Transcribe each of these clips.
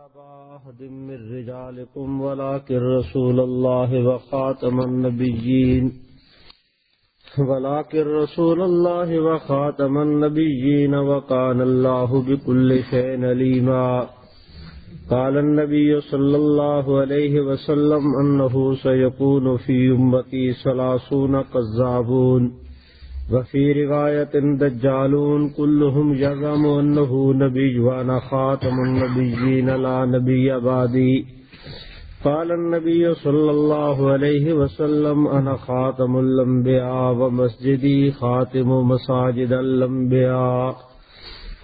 أحد من رجالكم ولكن رسول الله وخاتم النبيين ولكن رسول الله وخاتم النبيين وكان الله بكل شيء عليما قال النبي صلى الله عليه وسلم أنه سيكون في أمتي ثلاثون كذابون وفي رواية دجالون كلهم يزعم أنه نبي وأنا خاتم النبيين لا نبي بعدي. قال النبي صلى الله عليه وسلم، أنا خاتم الأنبياء ومسجدي خاتم مساجد الأنبياء.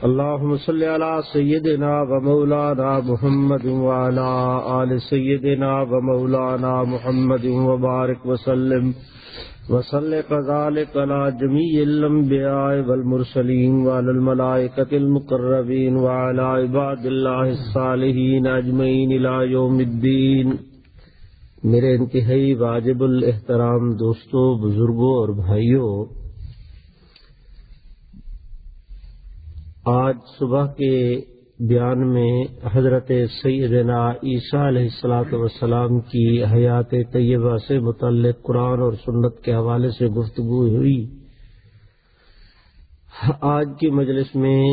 اللهم صل على سيدنا ومولانا محمد وعلى آل سيدنا ومولانا محمد وبارك وسلم. وصل كذلك على جميع الأنبياء والمرسلين وعلى الملائكة المقربين وعلى عباد الله الصالحين أجمعين إلى يوم الدين میرے انتہائی واجب الاحترام دوستوں بزرگوں اور بھائیوں آج صبح کے بیان میں حضرت سیدنا عیسیٰ علیہ السلاۃ والسلام کی حیات طیبہ سے متعلق قرآن اور سنت کے حوالے سے گفتگو ہوئی۔ آج کی مجلس میں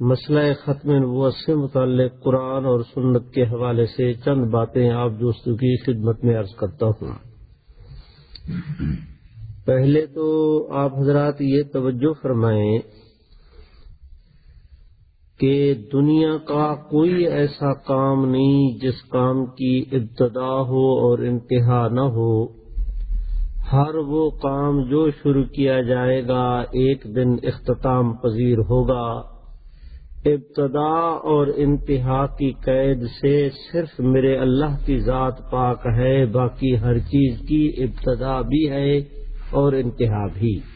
مسئلہ ختم نبوت سے متعلق قرآن اور سنت کے حوالے سے چند باتیں آپ دوستوں کی خدمت میں عرض کرتا ہوں۔ پہلے تو آپ حضرات یہ توجہ فرمائیں کہ دنیا کا کوئی ایسا کام نہیں جس کام کی ابتدا ہو اور انتہا نہ ہو۔ ہر وہ کام جو شروع کیا جائے گا ایک دن اختتام پذیر ہوگا۔ ابتدا اور انتہا کی قید سے صرف میرے اللہ کی ذات پاک ہے، باقی ہر چیز کی ابتدا بھی ہے اور انتہا بھی۔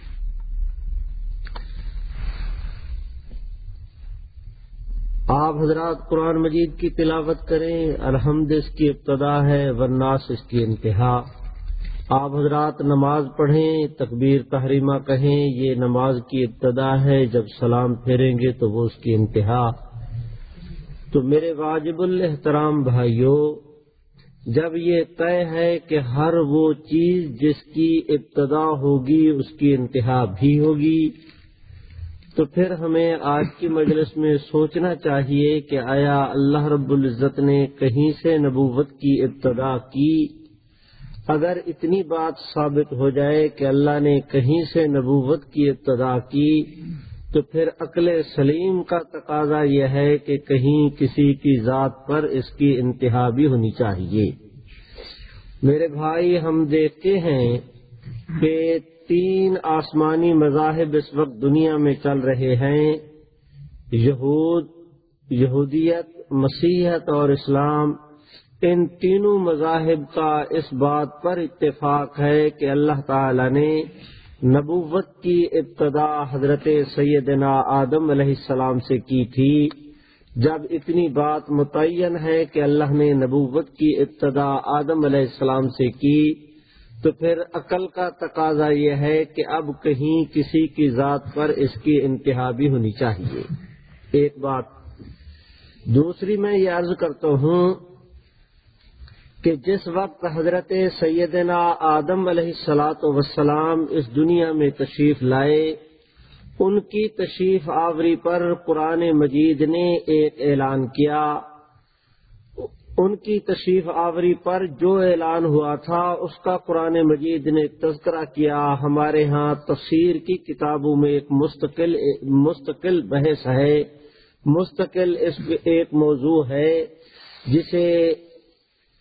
آپ حضرات قرآن مجید کی تلاوت کریں، الحمد اس کی ابتدا ہے ورناس اس کی انتہا۔ آپ حضرات نماز پڑھیں، تکبیر، تحریمہ کہیں، یہ نماز کی ابتدا ہے، جب سلام پھیریں گے تو وہ اس کی انتہا۔ تو میرے واجب الحترام بھائیوں جب یہ طے ہے کہ ہر وہ چیز جس کی ابتدا ہوگی، اس کی انتہا بھی ہوگی۔ تو پھر ہمیں آج کی مجلس میں سوچنا چاہیے کہ آیا اللہ رب العزت نے کہیں سے نبوت کی ابتدا کی؟ اگر اتنی بات ثابت ہو جائے کہ اللہ نے کہیں سے نبوت کی ابتدا کی، تو پھر عقل سلیم کا تقاضا یہ ہے کہ کہیں کسی کی ذات پر اس کی انتہا بھی ہونی چاہیے۔ میرے بھائی، ہم دیکھتے ہیں کہ تین آسمانی مذاہب اس وقت دنیا میں چل رہے ہیں، یہود، یہودیت مسیحت اور اسلام، ان تینوں مذاہب کا اس بات پر اتفاق ہے کہ اللہ تعالی نے نبوت کی ابتدا حضرت سیدنا آدم علیہ السلام سے کی تھی۔ جب اتنی بات متعین ہے کہ اللہ نے نبوت کی ابتدا آدم علیہ السلام سے کی تو پھر عقل کا تقاضا یہ ہے کہ اب کہیں کسی کی ذات پر اس کی انتہا بھی ہونی چاہیے۔ ایک بات۔ دوسری میں یہ عرض کرتا ہوں کہ جس وقت حضرت سیدنا آدم علیہ السلاۃ وسلام اس دنیا میں تشریف لائے، ان کی تشریف آوری پر قرآن مجید نے ایک اعلان کیا۔ ان کی تشریف آوری پر جو اعلان ہوا تھا، اس کا قرآن مجید نے تذکرہ کیا۔ ہمارے ہاں تفسیر کی کتابوں میں ایک مستقل مستقل بحث ہے۔ مستقل اس ایک موضوع ہے، جسے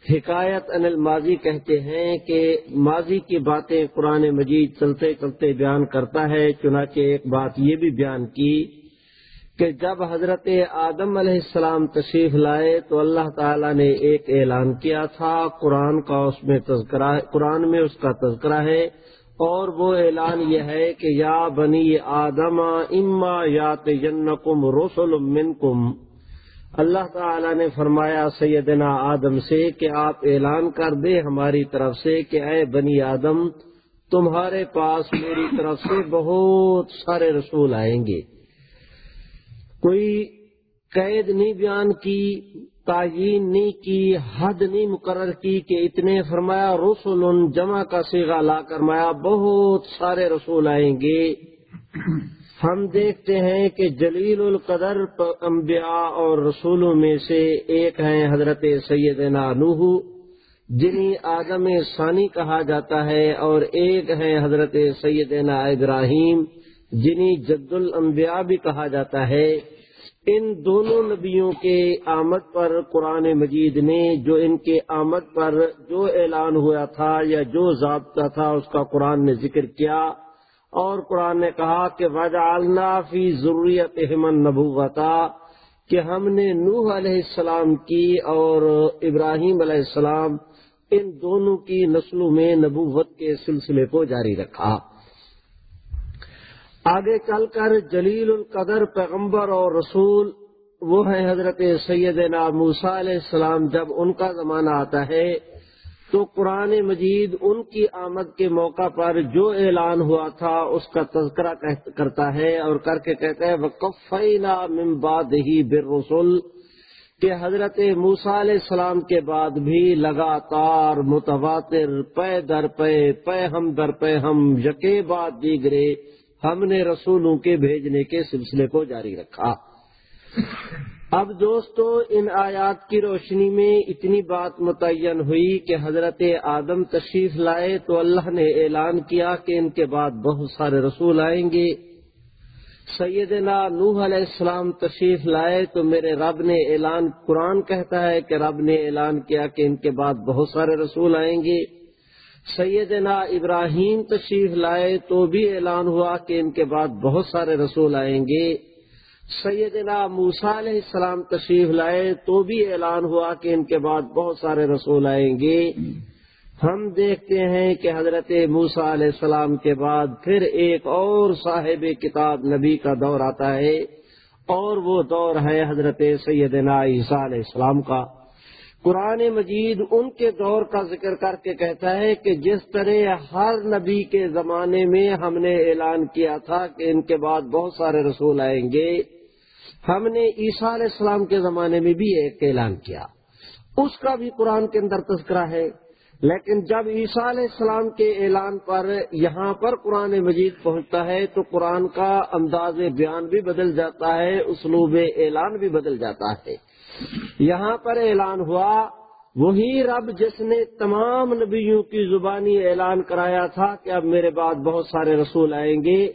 حکایت ان الماضی کہتے ہیں کہ ماضی کی باتیں قرآن مجید چلتے چلتے بیان کرتا ہے، چنانچہ ایک بات یہ بھی بیان کی کہ جب حضرت آدم علیہ السلام تشریف لائے تو اللہ تعالی نے ایک اعلان کیا تھا، قرآن کا اس میں تذکرہ، قرآن میں اس کا تذکرہ ہے۔ اور وہ اعلان یہ ہے کہ یا بنی آدم اما یا تنکم رسول منکم۔ اللہ تعالی نے فرمایا سیدنا آدم سے کہ آپ اعلان کر دیں ہماری طرف سے کہ اے بنی آدم، تمہارے پاس میری طرف سے بہت سارے رسول آئیں گے۔ کوئی قید نہیں بیان کی تعین نہیں کی، حد نہیں مقرر کی کہ اتنے فرمایا رسول جمع کا سیگا لا کرمایا، بہت سارے رسول آئیں گے۔ ہم دیکھتے ہیں کہ جلیل القدر انبیاء اور رسولوں میں سے ایک ہیں حضرت سیدنا نوح، جنہیں آدم ثانی کہا جاتا ہے، اور ایک ہے حضرت سیدنا ابراہیم۔ جنہیں جد الانبیاء بھی کہا جاتا ہے، ان دونوں نبیوں کے آمد پر قرآن مجید نے جو ان کے آمد پر جو اعلان ہوا تھا یا جو ضابطہ تھا، اس کا قرآن نے ذکر کیا اور قرآن نے کہا کہ وجعلنا فی ضروریت احمد نبوتا کہ ہم نے نوح علیہ السلام کی اور ابراہیم علیہ السلام ان دونوں کی نسلوں میں نبوت کے سلسلے کو جاری رکھا۔ آگے چل کر جلیل القدر پیغمبر اور رسول وہ ہیں حضرت سیدنا موسا علیہ السلام جب ان کا زمانہ آتا ہے تو قرآن مجید ان کی آمد کے موقع پر جو اعلان ہوا تھا اس کا تذکرہ کرتا ہے اور کر کے کہتا ہے وقفینا من بعد ہی بالرسل، کہ حضرت موسا علیہ السلام کے بعد بھی لگاتار متواتر، پے در پے پے ہم در پے، ہم یقے بات دیگرے ہم نے رسولوں کے بھیجنے کے سلسلے کو جاری رکھا۔ اب دوستو، ان آیات کی روشنی میں اتنی بات متعین ہوئی کہ حضرت آدم تشریف لائے تو اللہ نے اعلان کیا کہ ان کے بعد بہت سارے رسول آئیں گے۔ سیدنا نوح علیہ السلام تشریف لائے تو میرے رب نے اعلان، قرآن کہتا ہے کہ رب نے اعلان کیا کہ ان کے بعد بہت سارے رسول آئیں گے۔ سیدنا ابراہیم تشریف لائے تو بھی اعلان ہوا کہ ان کے بعد بہت سارے رسول آئیں گے۔ سیدنا موسا علیہ السلام تشریف لائے تو بھی اعلان ہوا کہ ان کے بعد بہت سارے رسول آئیں گے۔ ہم دیکھتے ہیں کہ حضرت موسا علیہ السلام کے بعد پھر ایک اور صاحب کتاب نبی کا دور آتا ہے اور وہ دور ہے حضرت سیدنا عیسیٰ علیہ السلام کا۔ قرآن مجید ان کے دور کا ذکر کر کے کہتا ہے کہ جس طرح ہر نبی کے زمانے میں ہم نے اعلان کیا تھا کہ ان کے بعد بہت سارے رسول آئیں گے، ہم نے عیسیٰ علیہ السلام کے زمانے میں بھی ایک اعلان کیا۔ اس کا بھی قرآن کے اندر تذکرہ ہے، لیکن جب عیسیٰ علیہ السلام کے اعلان پر یہاں پر قرآن مجید پہنچتا ہے تو قرآن کا انداز بیان بھی بدل جاتا ہے، اسلوب اعلان بھی بدل جاتا ہے۔ یہاں پر اعلان ہوا، وہی رب جس نے تمام نبیوں کی زبانی اعلان کرایا تھا کہ اب میرے بعد بہت سارے رسول آئیں گے۔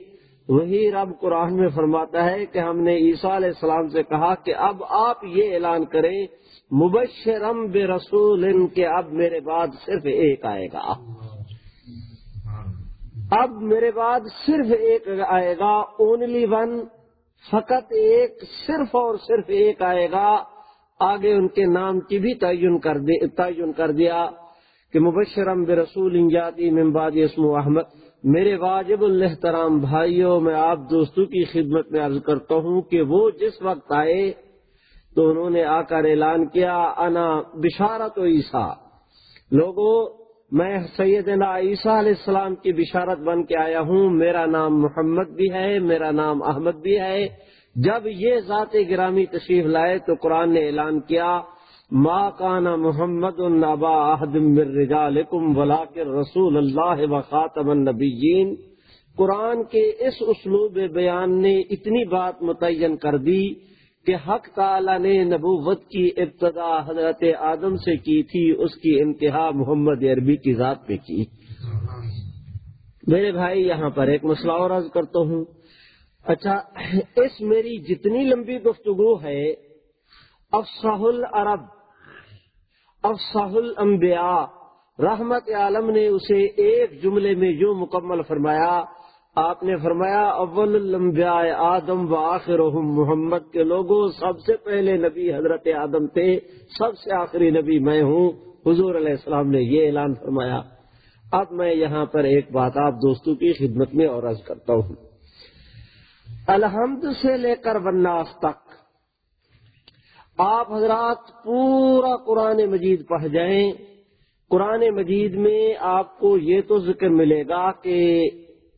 وہی رب قرآن میں فرماتا ہے کہ ہم نے عیسیٰ علیہ السلام سے کہا کہ اب آپ یہ اعلان کریں، مبشرم بے رسول ان کے اب میرے بعد صرف ایک آئے گا۔ اب میرے بعد صرف ایک آئے گا اونلی ون فقط ایک، صرف اور صرف ایک آئے گا۔ آگے ان کے نام کی بھی تعین کر تعین کر دیا کہ مبشرم بے رسول انجاتی ممباد اسم احمد۔ میرے واجب الحترام بھائیوں میں آپ دوستوں کی خدمت میں عرض کرتا ہوں کہ وہ جس وقت آئے تو انہوں نے آ کر اعلان کیا، انا بشارت و عیسیٰ۔ لوگوں میں سیدنا عیسیٰ علیہ السلام کی بشارت بن کے آیا ہوں۔ میرا نام محمد بھی ہے، میرا نام احمد بھی ہے۔ جب یہ ذات گرامی تشریف لائے تو قرآن نے اعلان کیا، ما کانا محمد النبا رجالکم ولاکر رسول اللہ و خاتم النبیین. قرآن کے اس اسلوب بیان نے اتنی بات متعین کر دی کہ حق تعالی نے نبوت کی ابتدا حضرت آدم سے کی تھی، اس کی انتہا محمد عربی کی ذات پہ کی۔ میرے بھائی، یہاں پر ایک مسئلہ اور عرض کرتا ہوں۔ اچھا اس میری جتنی لمبی گفتگو ہے افساح العرب افساح الانبیاء، رحمت عالم نے اسے ایک جملے میں یوں مکمل فرمایا، آپ نے فرمایا، اول الانبیاء آدم و آخر محمد کے لوگوں سب سے پہلے نبی حضرت آدم تھے، سب سے آخری نبی میں ہوں۔ حضور علیہ السلام نے یہ اعلان فرمایا۔ اب میں یہاں پر ایک بات آپ دوستوں کی خدمت میں اور عرض کرتا ہوں۔ الحمد سے لے کر وناس تک۔ آپ حضرات پورا قرآن مجید پڑھ جائیں۔ قرآن مجید میں آپ کو یہ تو ذکر ملے گا کہ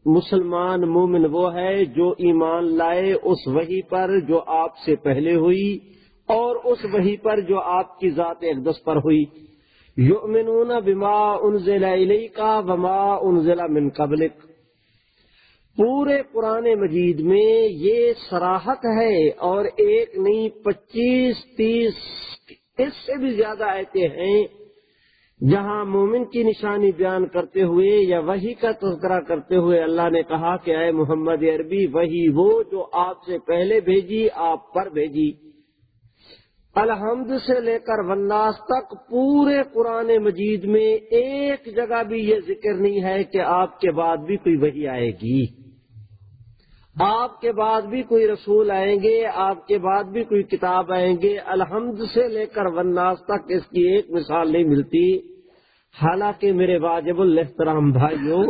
مسلمان مومن وہ ہے جو ایمان لائے اس وہی پر جو آپ سے پہلے ہوئی اور اس وہی پر جو آپ کی ذات اقدس پر ہوئی۔ یؤمنون بما انزل الیکا وما انزل من قبلک۔ پورے قرآن مجید میں یہ سراحت ہے اور ایک نہیں، پچیس، تیس، اس سے بھی زیادہ آیتیں ہیں جہاں مومن کی نشانی بیان کرتے ہوئے یا وہی کا تذکرہ کرتے ہوئے اللہ نے کہا کہ اے محمد عربی وہی وہ جو آپ سے پہلے بھیجی، آپ پر بھیجی۔ الحمد سے لے کر وناس تک پورے قرآن مجید میں ایک جگہ بھی یہ ذکر نہیں ہے کہ آپ کے بعد بھی کوئی وہی آئے گی۔ آپ کے بعد بھی کوئی رسول آئیں گے، آپ کے بعد بھی کوئی کتاب آئیں گے، الحمد سے لے کر وناس تک اس کی ایک مثال نہیں ملتی۔ حالانکہ میرے واجب الحترام بھائیوں،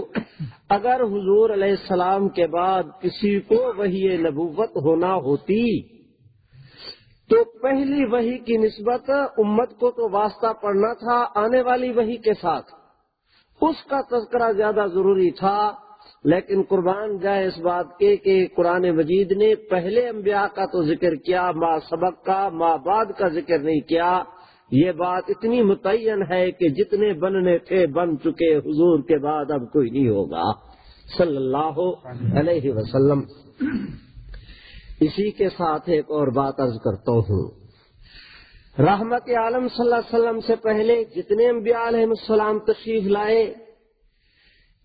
اگر حضور علیہ السلام کے بعد کسی کو وہی نبوت ہونا ہوتی، تو پہلی وہی کی نسبت امت کو تو واسطہ پڑنا تھا آنے والی وہی کے ساتھ۔ اس کا تذکرہ زیادہ ضروری تھا۔ لیکن قربان جائے اس بات کے کہ قرآن مجید نے پہلے انبیاء کا تو ذکر کیا ماں سبق کا ماں بعد کا ذکر نہیں کیا۔ یہ بات اتنی متعین ہے کہ جتنے بننے تھے بن چکے، حضور کے بعد اب کوئی نہیں ہوگا۔ صلی اللہ علیہ وسلم۔ اسی کے ساتھ ایک اور بات عرض کرتا ہوں۔ رحمت عالم صلی اللہ علیہ وسلم سے پہلے جتنے انبیاء علیہ السلام تشریف لائے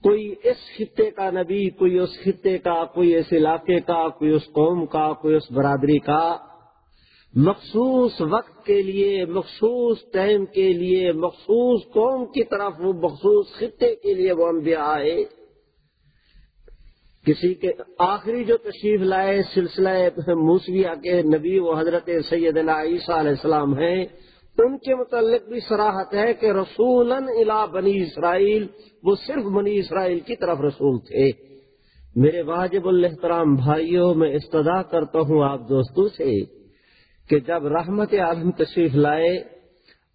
کوئی اس خطے کا نبی، کوئی اس خطے کا، کوئی اس علاقے کا، کوئی اس قوم کا، کوئی اس برادری کا۔ مخصوص وقت کے لیے، مخصوص ٹائم کے لیے، مخصوص قوم کی طرف وہ مخصوص خطے کے لیے وہ انبیاء آئے۔ کسی کے آخری جو تشریف لائے، سلسلہ موسویہ کے نبی و حضرت سید عیسیٰ علیہ السلام ہیں۔ ان کے متعلق بھی سراحت ہے کہ رسول الا بنی اسرائیل، وہ صرف بنی اسرائیل کی طرف رسول تھے۔ میرے واجب الحترام بھائیوں میں استدا کرتا ہوں آپ دوستوں سے کہ جب رحمت عالم تشریف لائے،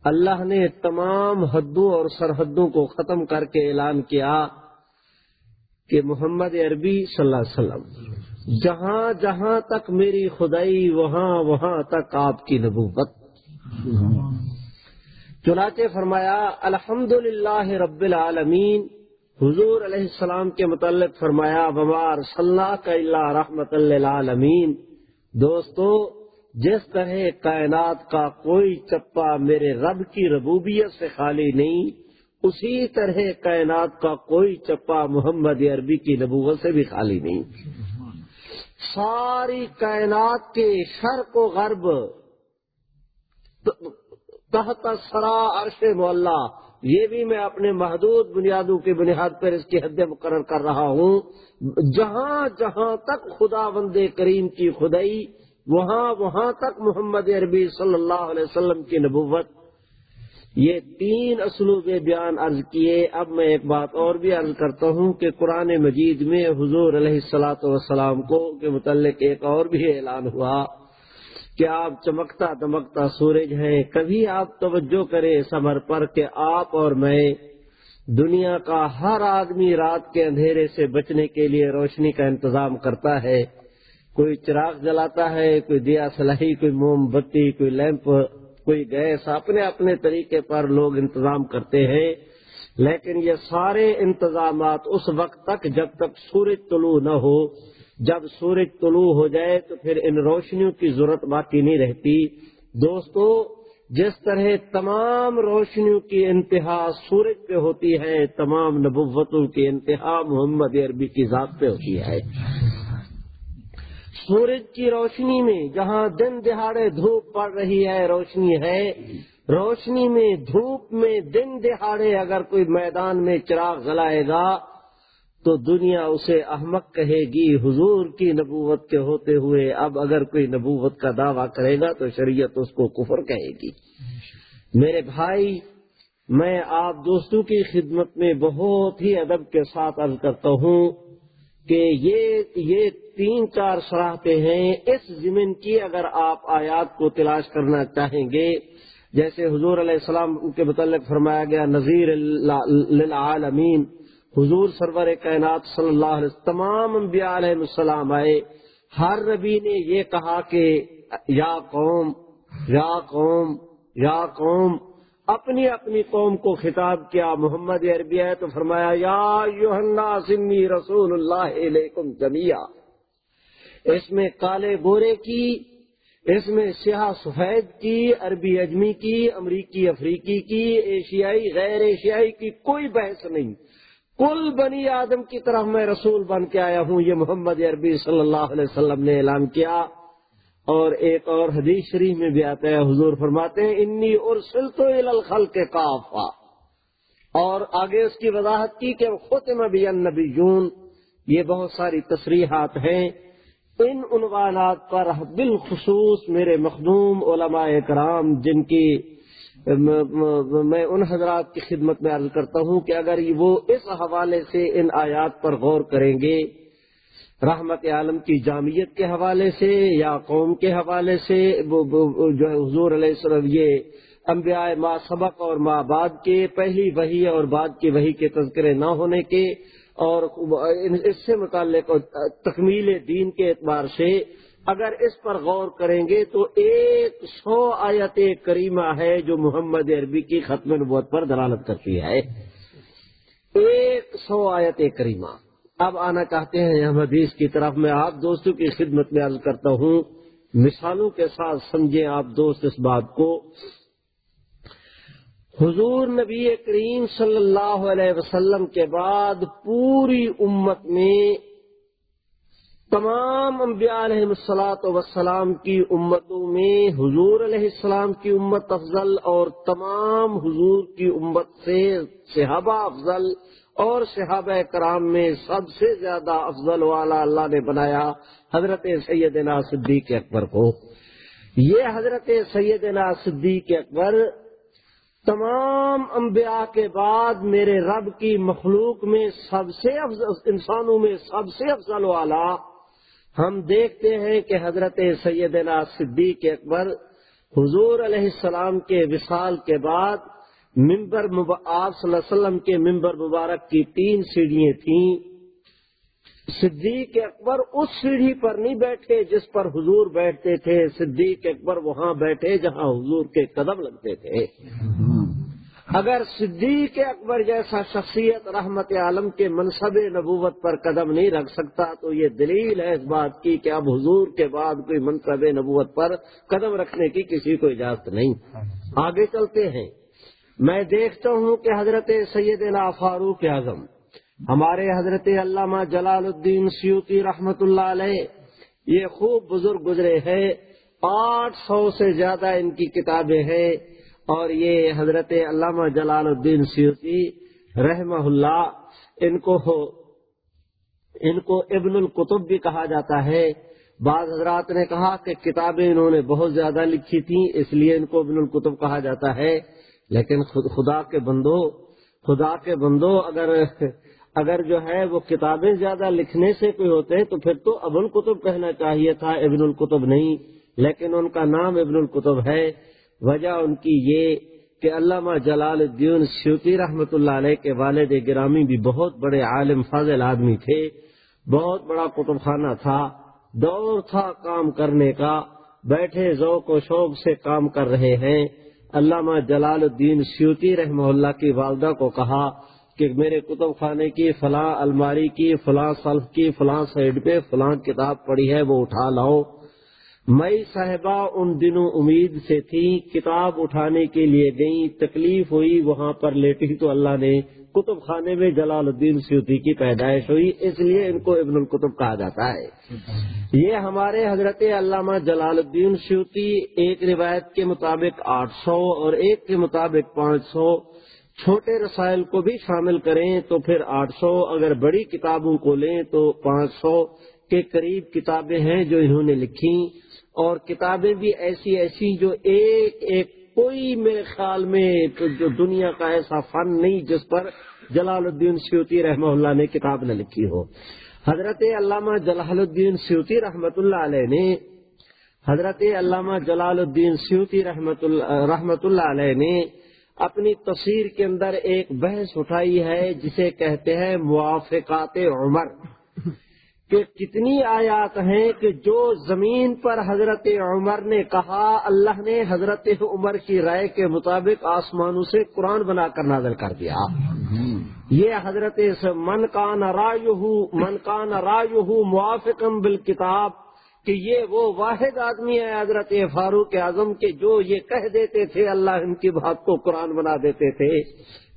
اللہ نے تمام حدوں اور سرحدوں کو ختم کر کے اعلان کیا کہ محمد عربی صلی اللہ علیہ وسلم، جہاں جہاں تک میری خدائی، وہاں وہاں تک آپ کی نبوت۔ چنانچہ فرمایا الحمد للہ رب العالمین، حضور علیہ السلام کے متعلق فرمایا بمار صلاح کا اللہ رحمت اللہ دوستو، جس طرح کائنات کا کوئی چپا میرے رب کی ربوبیت سے خالی نہیں، اسی طرح کائنات کا کوئی چپا محمد عربی کی نبوت سے بھی خالی نہیں۔ ساری کائنات کے شرق و غرب تحت سرا عرش مولا، یہ بھی میں اپنے محدود بنیادوں کی بنیاد پر اس کی حد مقرر کر رہا ہوں۔ جہاں جہاں تک خدا بند کریم کی خدائی، وہاں وہاں تک محمد عربی صلی اللہ علیہ وسلم کی نبوت۔ یہ تین اسلوب بیان عرض کیے۔ اب میں ایک بات اور بھی عرض کرتا ہوں کہ قرآن مجید میں حضور علیہ السلاۃ والسلام کو کے متعلق ایک اور بھی اعلان ہوا۔ کہ آپ چمکتا دمکتا سورج ہیں، کبھی آپ توجہ کریں سمر پر کہ آپ اور میں دنیا کا ہر آدمی رات کے اندھیرے سے بچنے کے لیے روشنی کا انتظام کرتا ہے۔ کوئی چراغ جلاتا ہے، کوئی دیا سلاحی کوئی موم بتی، کوئی لیمپ، کوئی گیس، اپنے اپنے طریقے پر لوگ انتظام کرتے ہیں۔ لیکن یہ سارے انتظامات اس وقت تک جب تک سورج طلوع نہ ہو جب سورج طلوع ہو جائے تو پھر ان روشنیوں کی ضرورت باقی نہیں رہتی۔ دوستو، جس طرح تمام روشنیوں کی انتہا سورج پہ ہوتی ہے، تمام نبوتوں کی انتہا محمد عربی کی ذات پہ ہوتی ہے۔ سورج کی روشنی میں جہاں دن دہاڑے دھوپ پڑ رہی ہے، روشنی ہے۔ روشنی میں دھوپ میں دن دہاڑے اگر کوئی میدان میں چراغ جلائے گا تو دنیا اسے احمق کہے گی۔ حضور کی نبوت کے ہوتے ہوئے اب اگر کوئی نبوت کا دعویٰ کرے گا تو شریعت اس کو کفر کہے گی۔ میرے بھائی، میں آپ دوستوں کی خدمت میں بہت ہی ادب کے ساتھ عرض کرتا ہوں کہ یہ یہ تین چار سراہتے ہیں۔ اس زمین کی اگر آپ آیات کو تلاش کرنا چاہیں گے، جیسے حضور علیہ السلام کے متعلق فرمایا گیا، نذیر للعالمین۔ حضور سرور کائنات صلی اللہ علیہ وسلم تمام انبیاء علیہ السلام آئے۔ ہر نبی نے یہ کہا کہ یا قوم یا قوم یا قوم، اپنی اپنی قوم کو خطاب کیا۔ محمد عربی ہے تو فرمایا، یا سمی رسول اللہ علیکم جمیا اس میں کالے گورے کی، اس میں سیاہ سفید کی، عربی اجمی کی، امریکی افریقی کی، ایشیائی، غیر ایشیائی کی کوئی بحث نہیں۔ کل بنی آدم کی طرف میں رسول بن کے آیا ہوں، یہ محمد عربی صلی اللہ علیہ وسلم نے اعلان کیا۔ اور ایک اور حدیث شریف میں بھی آتا ہے، حضور فرماتے ہیں، انی اور سلطو الخل کے کافا اور آگے اس کی وضاحت کی کہ خود نبی النبی جون یہ بہت ساری تصریحات ہیں۔ ان عنوانات پر بالخصوص میرے مخدوم علماء کرام، جن کی میں ان حضرات کی خدمت میں عرض کرتا ہوں کہ اگر وہ اس حوالے سے ان آیات پر غور کریں گے، رحمت عالم کی جامعت کے حوالے سے یا قوم کے حوالے سے جو ہے حضور علیہ السلام یہ انبیاء ما سبق اور ماں بعد کے پہلی وہی اور بعد کی وہی کے تذکرے نہ ہونے کے اور اس سے متعلق تکمیل دین کے اعتبار سے اگر اس پر غور کریں گے تو ایک سو آیت کریمہ ہے جو محمد عربی کی ختم نبوت پر دلالت کرتی ہے۔ ایک سو آیت کریمہ۔ اب آنا چاہتے ہیں ہم حدیث کی طرف۔ میں آپ دوستوں کی خدمت میں عرض کرتا ہوں۔ مثالوں کے ساتھ سمجھیں آپ دوست اس بات کو۔ حضور نبی کریم صلی اللہ علیہ وسلم کے بعد پوری امت میں تمام انبیاء علیہ السلاط وسلام کی امتوں میں حضور علیہ السلام کی امت افضل اور تمام حضور کی امت سے صحابہ افضل اور صحابہ کرام میں سب سے زیادہ افضل والا اللہ نے بنایا حضرت سیدنا صدیق اکبر کو۔ یہ حضرت سیدنا صدیق اکبر تمام انبیاء کے بعد میرے رب کی مخلوق میں سب سے افضل انسانوں میں سب سے افضل والا ہم دیکھتے ہیں کہ حضرت سیدنا صدیق اکبر حضور علیہ السلام کے وصال کے بعد ممبر آپ صلی اللہ علیہ وسلم کے ممبر مبارک کی تین سیڑھیاں تھیں۔ صدیق اکبر اس سیڑھی پر نہیں بیٹھے جس پر حضور بیٹھتے تھے۔ صدیق اکبر وہاں بیٹھے جہاں حضور کے قدم لگتے تھے۔ اگر صدیق اکبر جیسا شخصیت رحمت عالم کے منصب نبوت پر قدم نہیں رکھ سکتا، تو یہ دلیل ہے اس بات کی کہ اب حضور کے بعد کوئی منصب نبوت پر قدم رکھنے کی کسی کو اجازت نہیں۔ آگے چلتے ہیں۔ میں دیکھتا ہوں کہ حضرت سیدنا فاروق اعظم، ہمارے حضرت علامہ جلال الدین سیوتی رحمت اللہ علیہ، یہ خوب بزرگ گزرے ہیں۔ آٹھ سو سے زیادہ ان کی کتابیں ہیں۔ اور یہ حضرت علامہ جلال الدین سیوتی رحمہ اللہ، ان کو ان کو ابن القتب بھی کہا جاتا ہے۔ بعض حضرات نے کہا کہ کتابیں انہوں نے بہت زیادہ لکھی تھیں، اس لیے ان کو ابن القتب کہا جاتا ہے۔ لیکن خدا کے بندو، خدا کے بندو، اگر اگر جو ہے وہ کتابیں زیادہ لکھنے سے کوئی ہوتے تو پھر تو ابن القتب کہنا چاہیے تھا، ابن القتب نہیں۔ لیکن ان کا نام ابن القتب ہے۔ وجہ ان کی یہ کہ علامہ جلال الدین سیوتی رحمت اللہ علیہ کے والد گرامی بھی بہت بڑے عالم فاضل آدمی تھے، بہت بڑا کتب خانہ تھا، دور تھا کام کرنے کا، بیٹھے ذوق و شوق سے کام کر رہے ہیں۔ علامہ جلال الدین سیوتی رحمہ اللہ کی والدہ کو کہا کہ میرے کتب خانے کی فلاں الماری کی، فلاں سلف کی، فلاں سائڈ پہ فلاں کتاب پڑی ہے، وہ اٹھا لاؤ۔ مئی صاحبہ ان دنوں امید سے تھی، کتاب اٹھانے کے لیے گئی تکلیف ہوئی، وہاں پر لیٹی تو اللہ نے کتب خانے میں جلال الدین سیوتی کی پیدائش ہوئی، اس لیے ان کو ابن القتب کہا جاتا ہے۔ یہ ہمارے حضرت علامہ جلال الدین سیوتی ایک روایت کے مطابق آٹھ سو اور ایک کے مطابق پانچ سو چھوٹے رسائل کو بھی شامل کریں تو پھر آٹھ سو، اگر بڑی کتابوں کو لیں تو پانچ سو۔ کے قریب کتابیں ہیں جو انہوں نے لکھی اور کتابیں بھی ایسی ایسی جو ایک ایک کوئی میرے خیال میں جو دنیا کا ایسا فن نہیں جس پر جلال الدین سیوتی رحمہ اللہ نے کتاب نہ لکھی ہو۔ حضرت علامہ جلال الدین سیوتی رحمۃ اللہ علیہ نے، حضرت علامہ جلال الدین سیوتی رحمت اللہ رحمت اللہ علیہ نے اپنی تصویر کے اندر ایک بحث اٹھائی ہے جسے کہتے ہیں موافقات عمر۔ کہ کتنی آیات ہیں کہ جو زمین پر حضرت عمر نے کہا، اللہ نے حضرت عمر کی رائے کے مطابق آسمانوں سے قرآن بنا کر نازل کر دیا۔ یہ حضرت من کان رائے من کان رائے موافق بالکتاب کہ یہ وہ واحد آدمی ہے حضرت فاروق اعظم کے جو یہ کہہ دیتے تھے، اللہ ان کی بات کو قرآن بنا دیتے تھے۔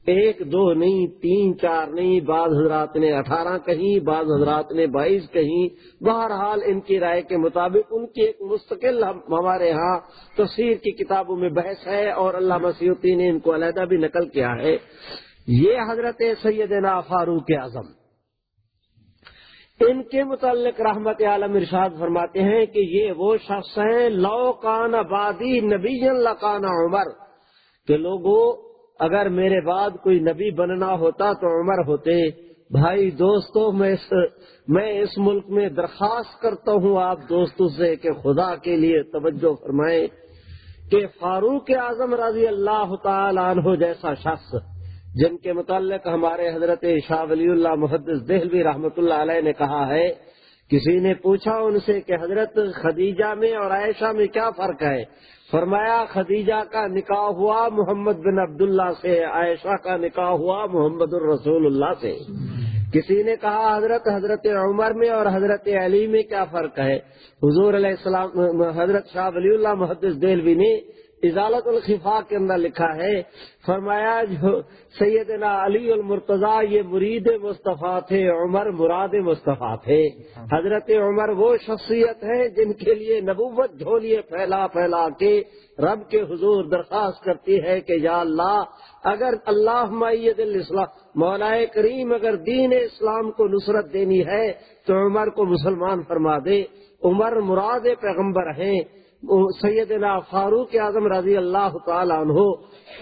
ایک، دو نہیں، تین، چار نہیں، بعض حضرات نے اٹھارہ کہیں، بعض حضرات نے بائیس کہیں۔ بہرحال ان کی رائے کے مطابق ان کی ایک مستقل ہمارے ہاں تصویر کی کتابوں میں بحث ہے اور اللہ مسیحتی نے ان کو علیحدہ بھی نقل کیا ہے۔ یہ حضرت سیدنا فاروق اعظم۔ ان کے متعلق رحمت عالم ارشاد فرماتے ہیں کہ یہ وہ شخص ہیں، لو کان آبادی نبی لکان عمر۔ کہ لوگوں اگر میرے بعد کوئی نبی بننا ہوتا تو عمر ہوتے۔ بھائی دوستوں میں اس میں اس ملک میں درخواست کرتا ہوں، آپ دوستوں سے کہ خدا کے لیے توجہ فرمائیں کہ فاروق اعظم رضی اللہ تعالی عنہ جیسا شخص، جن کے متعلق ہمارے حضرت شاہ ولی اللہ محدث دہلوی رحمۃ اللہ علیہ نے کہا ہے کسی نے پوچھا ان سے کہ حضرت خدیجہ میں اور عائشہ میں کیا فرق ہے؟ فرمایا، خدیجہ کا نکاح ہوا محمد بن عبداللہ سے، عائشہ کا نکاح ہوا محمد الرسول اللہ سے۔ کسی نے کہا، حضرت حضرت عمر میں اور حضرت علی میں کیا فرق ہے؟ حضور علیہ السلام، حضرت شاہ ولی اللہ محدث دہلوی نے ازالت الخفا کے اندر لکھا ہے، فرمایا، جو سیدنا علی المرتضی یہ مرید مصطفیٰ تھے، عمر مراد مصطفیٰ تھے۔ حضرت عمر وہ شخصیت ہے جن کے لیے نبوت جھولیے پھیلا پھیلا کے رب کے حضور درخواست کرتی ہے کہ یا اللہ، اگر اللہ معیت الاسلام مولا کریم اگر دین اسلام کو نصرت دینی ہے تو عمر کو مسلمان فرما دے۔ عمر مراد پیغمبر ہیں۔ سیدنا فاروق اعظم رضی اللہ تعالی عنہ،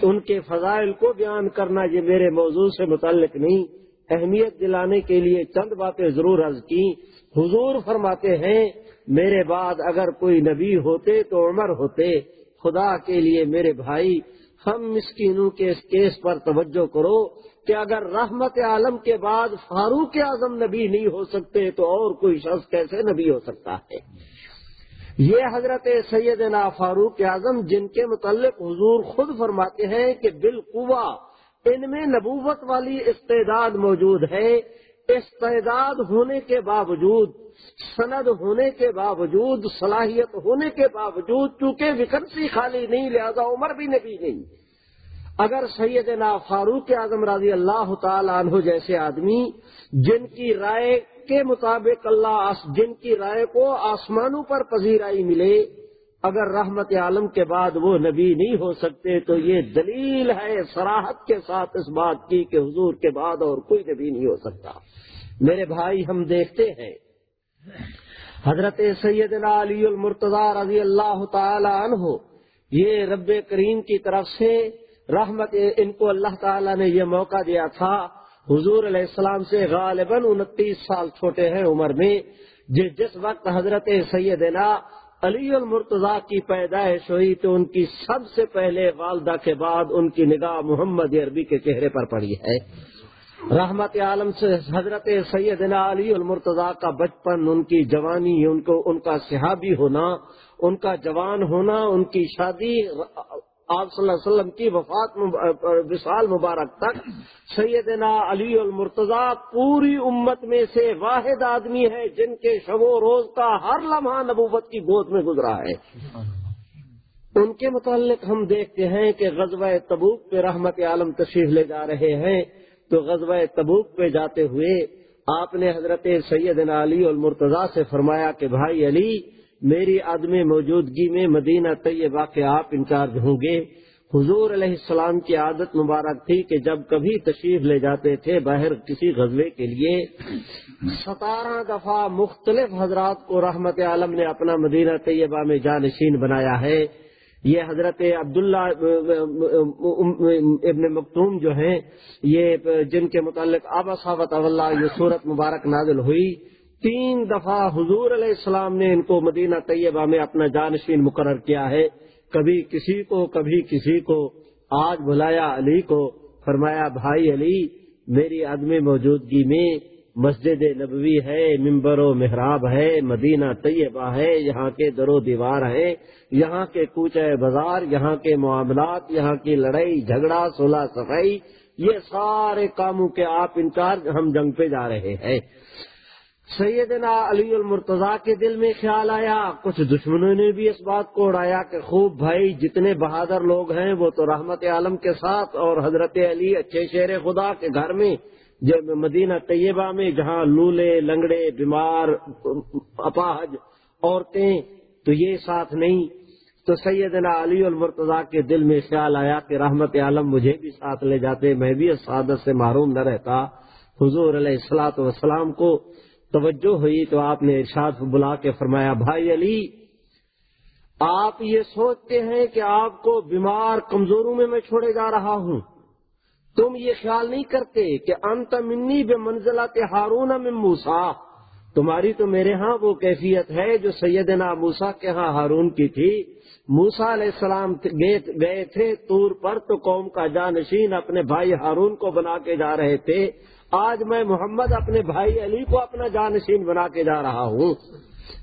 ان کے فضائل کو بیان کرنا یہ میرے موضوع سے متعلق نہیں، اہمیت دلانے کے لیے چند باتیں ضرور عرض کی۔ حضور فرماتے ہیں، میرے بعد اگر کوئی نبی ہوتے تو عمر ہوتے، خدا کے لیے میرے بھائی، ہم مسکینوں کے اس کیس پر توجہ کرو کہ اگر رحمت عالم کے بعد فاروق اعظم نبی نہیں ہو سکتے تو اور کوئی شخص کیسے نبی ہو سکتا ہے۔ یہ حضرت سیدنا فاروق اعظم جن کے متعلق حضور خود فرماتے ہیں کہ بالقوا ان میں نبوت والی استعداد موجود ہے۔ استعداد ہونے کے باوجود، سند ہونے کے باوجود، صلاحیت ہونے کے باوجود چونکہ ویکنسی خالی نہیں، لہذا عمر بھی نبی نہیں۔ اگر سیدنا فاروق اعظم رضی اللہ تعالی عنہ جیسے آدمی جن کی رائے کے مطابق اللہ جن کی رائے کو آسمانوں پر پذیرائی ملے، اگر رحمت عالم کے بعد وہ نبی نہیں ہو سکتے تو یہ دلیل ہے سراحت کے ساتھ اس بات کی کہ حضور کے بعد اور کوئی نبی نہیں ہو سکتا۔ میرے بھائی، ہم دیکھتے ہیں۔ حضرت سیدنا علی المرتضی رضی اللہ تعالی عنہ، یہ رب کریم کی طرف سے رحمت ان کو اللہ تعالی نے یہ موقع دیا تھا۔ حضور علیہ السلام سے غالباً انتیس سال چھوٹے ہیں عمر میں۔ جس وقت حضرت سیدنا علی المرتضی کی پیدائش ہوئی تو ان کی سب سے پہلے والدہ کے بعد ان کی نگاہ محمد عربی کے چہرے پر پڑی ہے۔ رحمت عالم سے حضرت سیدنا علی المرتضی کا بچپن، ان کی جوانی، ان کو ان کا صحابی ہونا، ان کا جوان ہونا، ان کی شادی آپ صلی اللہ علیہ وسلم کی وفات وصال مبارک تک سیدنا علی المرتضی پوری امت میں سے واحد آدمی ہے جن کے شب و روز کا ہر لمحہ نبوت کی گود میں گزرا ہے۔ ان کے متعلق ہم دیکھتے ہیں کہ غزوہ تبوک پہ رحمت عالم تشریف لے جا رہے ہیں۔ تو غزوہ تبوک پہ جاتے ہوئے آپ نے حضرت سیدنا علی المرتضی سے فرمایا کہ بھائی علی میری عدم موجودگی میں مدینہ طیبہ کے آپ انچارج ہوں گے۔ حضور علیہ السلام کی عادت مبارک تھی کہ جب کبھی تشریف لے جاتے تھے باہر کسی غزلے کے لیے۔ ستارہ دفعہ مختلف حضرات کو رحمت عالم نے اپنا مدینہ طیبہ میں جانشین بنایا ہے۔ یہ حضرت عبداللہ ابن مکتوم جو ہیں، یہ جن کے متعلق آبا صاحب اللہ یہ صورت مبارک نازل ہوئی۔ تین دفعہ حضور علیہ السلام نے ان کو مدینہ طیبہ میں اپنا جانشین مقرر کیا ہے۔ کبھی کسی کو، کبھی کسی کو۔ آج بلایا علی کو۔ فرمایا، بھائی علی، میری عدم موجودگی میں مسجد نبوی ہے ممبر و محراب ہے، مدینہ طیبہ ہے، یہاں کے در و دیوار ہیں یہاں کے کوچے بازار، یہاں کے معاملات، یہاں کی لڑائی، جھگڑا، صلح، صفائی، یہ سارے کاموں کے آپ انچارج ہم جنگ پہ جا رہے ہیں۔ سیدنا علی المرتضی کے دل میں خیال آیا، کچھ دشمنوں نے بھی اس بات کو اڑایا کہ خوب بھائی، جتنے بہادر لوگ ہیں وہ تو رحمت عالم کے ساتھ اور حضرت علی اچھے شیر خدا کے گھر میں، جب مدینہ طیبہ میں جہاں لولے، لنگڑے، بیمار، اپاہج عورتیں، تو یہ ساتھ نہیں۔ تو سیدنا علی المرتضی کے دل میں خیال آیا کہ رحمت عالم مجھے بھی ساتھ لے جاتے، میں بھی اس سعادت سے معروم نہ رہتا۔ حضور علیہ السلاط والسلام کو توجہ ہوئی تو آپ نے ارشاد بلا کے فرمایا، بھائی علی، آپ یہ سوچتے ہیں کہ آپ کو بیمار کمزوروں میں میں چھوڑے جا رہا ہوں۔ تم یہ خیال نہیں کرتے کہ انت منی بے منزلہ ہارون میں موسا تمہاری تو میرے ہاں وہ کیفیت ہے جو سیدنا موسا کے ہاں ہارون کی تھی۔ موسا علیہ السلام گئے تھے تور پر تو قوم کا جانشین اپنے بھائی ہارون کو بنا کے جا رہے تھے۔ آج میں محمد اپنے بھائی علی کو اپنا جانشین بنا کے جا رہا ہوں۔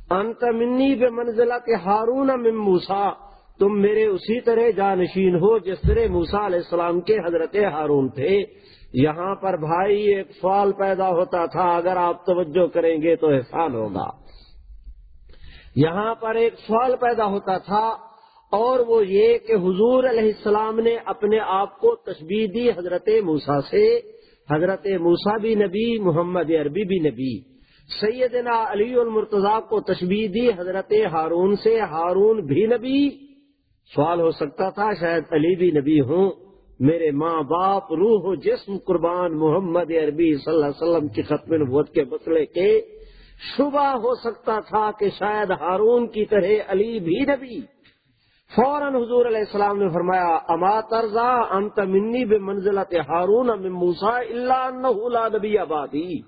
انت منی بے منزلہ کے ہارون موسا تم میرے اسی طرح جانشین ہو جس طرح موسا علیہ السلام کے حضرت ہارون تھے۔ یہاں پر بھائی ایک سوال پیدا ہوتا تھا، اگر آپ توجہ کریں گے تو احسان ہوگا۔ یہاں پر ایک سوال پیدا ہوتا تھا، اور وہ یہ کہ حضور علیہ السلام نے اپنے آپ کو تشبیح دی حضرت موسا سے۔ حضرت موسا بھی نبی، محمد عربی بھی نبی۔ سیدنا علی المرتضی کو تشبیح دی حضرت ہارون سے، ہارون بھی نبی۔ سوال ہو سکتا تھا، شاید علی بھی نبی ہوں۔ میرے ماں باپ، روح و جسم قربان محمد عربی صلی اللہ علیہ وسلم کی ختم نبوت کے مسئلے کے۔ شبہ ہو سکتا تھا کہ شاید ہارون کی طرح علی بھی نبی۔ فوراً حضور علیہ السلام نے فرمایا، اما ترزا انت منی بے منزلت ہارون موسا اللہ نبی آبادی.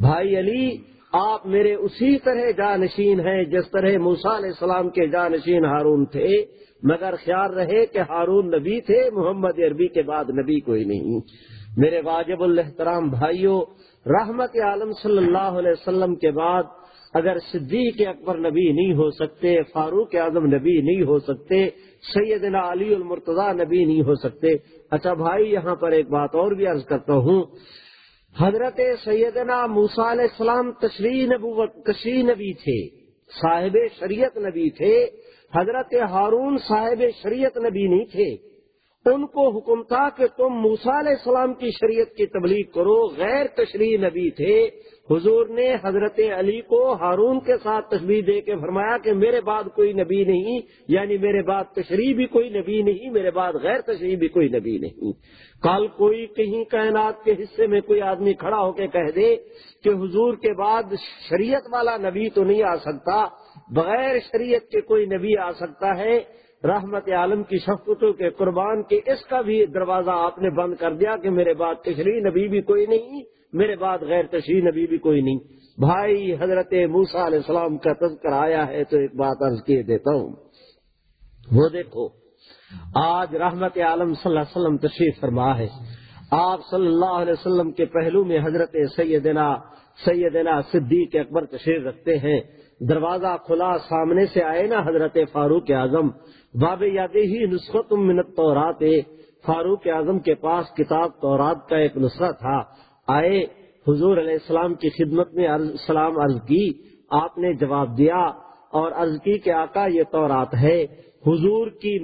بھائی علی، آپ میرے اسی طرح جانشین ہیں جس طرح موسا علیہ السلام کے جانشین ہارون تھے، مگر خیال رہے کہ ہارون نبی تھے، محمد عربی کے بعد نبی کوئی نہیں۔ میرے واجب الحترام بھائیوں رحمت عالم صلی اللہ علیہ وسلم کے بعد اگر صدیق اکبر نبی نہیں ہو سکتے، فاروق اعظم نبی نہیں ہو سکتے، سیدنا علی المرتضی نبی نہیں ہو سکتے۔ اچھا بھائی، یہاں پر ایک بات اور بھی عرض کرتا ہوں۔ حضرت سیدنا موسا علیہ السلام تشریح نبوت، تشریح نبی تھے، صاحب شریعت نبی تھے۔ حضرت ہارون صاحب شریعت نبی نہیں تھے۔ ان کو حکم تھا کہ تم موسا علیہ السلام کی شریعت کی تبلیغ کرو، غیر تشریح نبی تھے۔ حضور نے حضرت علی کو ہارون کے ساتھ تصویر دے کے فرمایا کہ میرے بعد کوئی نبی نہیں یعنی میرے بعد تشریح بھی کوئی نبی نہیں، میرے بعد غیر تشریح بھی کوئی نبی نہیں۔ کل کوئی کہیں کائنات کے حصے میں کوئی آدمی کھڑا ہو کے کہہ دے کہ حضور کے بعد شریعت والا نبی تو نہیں آ سکتا، بغیر شریعت کے کوئی نبی آ سکتا ہے۔ رحمت عالم کی شفقتوں کے قربان کے اس کا بھی دروازہ آپ نے بند کر دیا کہ میرے بعد تشریح نبی بھی کوئی نہیں، میرے بعد غیر تشریح نبی بھی کوئی نہیں۔ بھائی، حضرت موسا علیہ السلام کا تذکر آیا ہے تو ایک بات عرض کیے دیتا ہوں۔ وہ دیکھو، آج رحمت عالم صلی اللہ علیہ وسلم تشریف فرما ہے۔ آپ صلی اللہ علیہ وسلم کے پہلو میں حضرت سیدنا سیدنا صدیق اکبر تشریف رکھتے ہیں۔ دروازہ کھلا سامنے سے آئے نا حضرت فاروق اعظم۔ باب یاد ہی نسخت منت تورات فاروق اعظم کے پاس کتاب تورات کا ایک نسخہ تھا۔ آئے، حضور علیہ السلام کی خدمت میں سلام عرض کی، آپ نے جواب دیا اور عرض کی کہ آقا یہ تورات ہے۔ حضور کی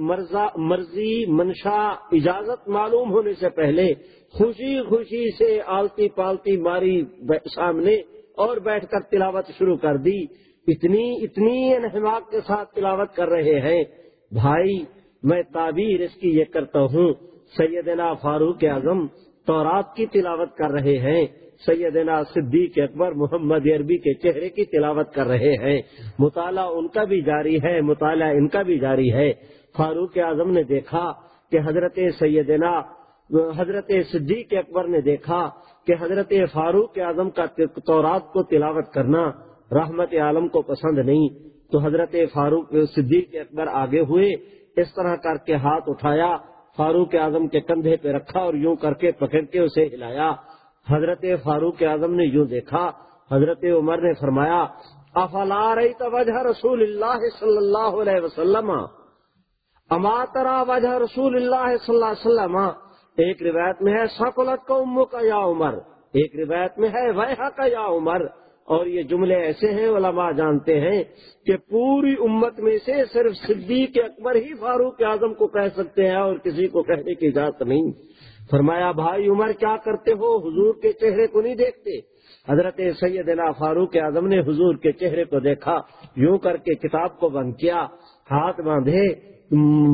مرضی منشا اجازت معلوم ہونے سے پہلے خوشی خوشی سے آلتی پالتی ماری سامنے اور بیٹھ کر تلاوت شروع کر دی۔ اتنی اتنی انحماق کے ساتھ تلاوت کر رہے ہیں۔ بھائی، میں تعبیر اس کی یہ کرتا ہوں، سیدنا فاروق اعظم تورات کی تلاوت کر رہے ہیں، سیدنا صدیق اکبر محمد عربی کے چہرے کی تلاوت کر رہے ہیں۔ مطالعہ ان کا بھی جاری ہے، مطالعہ ان کا بھی جاری ہے۔ فاروق اعظم نے دیکھا کہ حضرت سیدنا، حضرت صدیق اکبر نے دیکھا کہ حضرت فاروق اعظم کا تورات کو تلاوت کرنا رحمت عالم کو پسند نہیں۔ تو حضرت فاروق صدیق اکبر آگے ہوئے، اس طرح کر کے ہاتھ اٹھایا، فاروق اعظم کے کندھے پہ رکھا اور یوں کر کے پکڑ کے اسے ہلایا۔ حضرت فاروق اعظم نے یوں دیکھا، حضرت عمر نے فرمایا، افلا رہی توجہ رسول اللہ صلی اللہ علیہ وسلم؟ اما ترا وجہ رسول اللہ صلی اللہ علیہ وسلم؟ ایک روایت میں ہے سکولت کا امو کا یا عمر؟ ایک روایت میں ہے وہ کا یا عمر؟ اور یہ جملے ایسے ہیں، علماء جانتے ہیں کہ پوری امت میں سے صرف صدیق اکبر ہی فاروق اعظم کو کہہ سکتے ہیں اور کسی کو کہنے کی اجازت نہیں۔ فرمایا، بھائی عمر کیا کرتے ہو؟ حضور کے چہرے کو نہیں دیکھتے؟ حضرت سیدنا فاروق اعظم نے حضور کے چہرے کو دیکھا، یوں کر کے کتاب کو بند کیا، ہاتھ باندھے،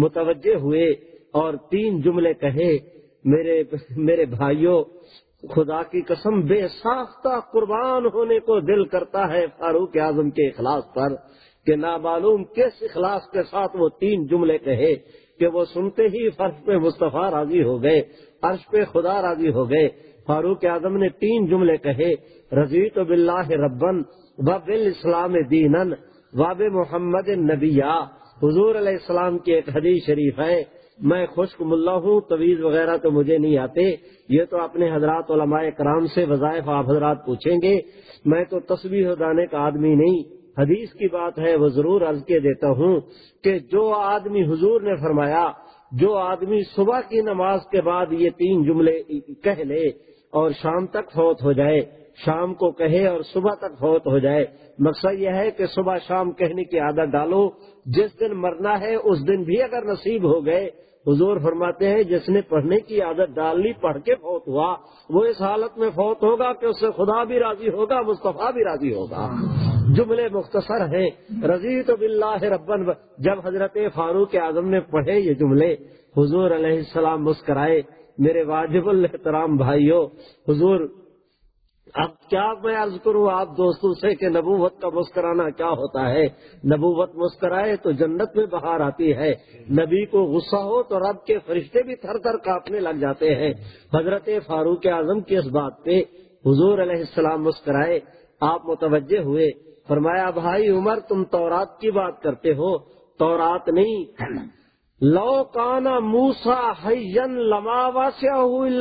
متوجہ ہوئے اور تین جملے کہے، میرے میرے بھائیوں خدا کی قسم بے ساختہ قربان ہونے کو دل کرتا ہے فاروق اعظم کے اخلاص پر کہ نامعلوم کس اخلاص کے ساتھ وہ تین جملے کہے کہ وہ سنتے ہی فرش پہ مصطفیٰ راضی ہو گئے، عرش پہ خدا راضی ہو گئے۔ فاروق اعظم نے تین جملے کہے رضی تو بلّہ ربن وب اسلام دینن، واب محمد نبیا حضور علیہ السلام کی ایک حدیث شریف ہے۔ میں خشک ملا ہوں، طویز وغیرہ تو مجھے نہیں آتے۔ یہ تو اپنے حضرات علماء کرام سے وظائف آپ حضرات پوچھیں گے۔ میں تو تصویر دانے کا آدمی نہیں۔ حدیث کی بات ہے، وہ ضرور عرض کے دیتا ہوں کہ جو آدمی حضور نے فرمایا، جو آدمی صبح کی نماز کے بعد یہ تین جملے کہہ لے اور شام تک فوت ہو جائے، شام کو کہے اور صبح تک فوت ہو جائے۔ مقصد یہ ہے کہ صبح شام کہنے کی عادت ڈالو۔ جس دن مرنا ہے، اس دن بھی اگر نصیب ہو گئے حضور فرماتے ہیں، جس نے پڑھنے کی عادت ڈال لی، پڑھ کے فوت ہوا۔ وہ اس حالت میں فوت ہوگا کہ اس سے خدا بھی راضی ہوگا، مصطفیٰ بھی راضی ہوگا۔ جملے مختصر ہیں۔ رضی تو بلّہ ربن، جب حضرت فاروق اعظم نے پڑھے یہ جملے، حضور علیہ السلام مسکرائے، میرے واجب الحترام بھائیوں حضور اب کیا میں عرض کروں آپ دوستوں سے کہ نبوت کا مسکرانا کیا ہوتا ہے؟ نبوت مسکرائے تو جنت میں باہر آتی ہے۔ نبی کو غصہ ہو تو رب کے فرشتے بھی تھر تھر کاپنے لگ جاتے ہیں۔ حضرت فاروق اعظم کی اس بات پہ حضور علیہ السلام مسکرائے۔ آپ متوجہ ہوئے۔ فرمایا، بھائی عمر، تم تورات کی بات کرتے ہو۔ تورات نہیں۔ لو کانا موسا حین لما واسع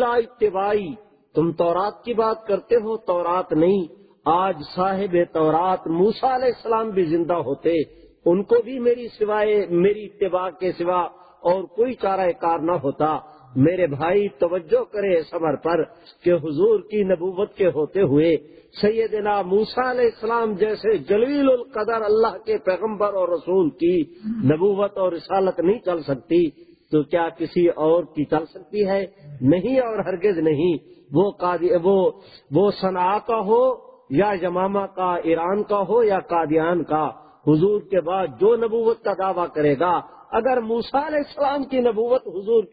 اتبائی تم تورات کی بات کرتے ہو، تورات نہیں۔ آج صاحب تورات موسا علیہ السلام بھی زندہ ہوتے۔ ان کو بھی میری سوائے، میری اتباع کے سوا اور کوئی چارہ کار نہ ہوتا۔ میرے بھائی، توجہ کرے صبر پر کہ حضور کی نبوت کے ہوتے ہوئے سیدنا موسا علیہ السلام جیسے جلیل القدر اللہ کے پیغمبر اور رسول کی نبوت اور رسالت نہیں چل سکتی تو کیا کسی اور کی چل سکتی ہے؟ نہیں اور ہرگز نہیں۔ وہ وہ وہ صنع کا ہو یا یمامہ کا، ایران کا ہو یا قادیان کا، حضور کے بعد جو نبوت کا دعویٰ کرے گا، اگر موسا علیہ السلام کی نبوت حضور،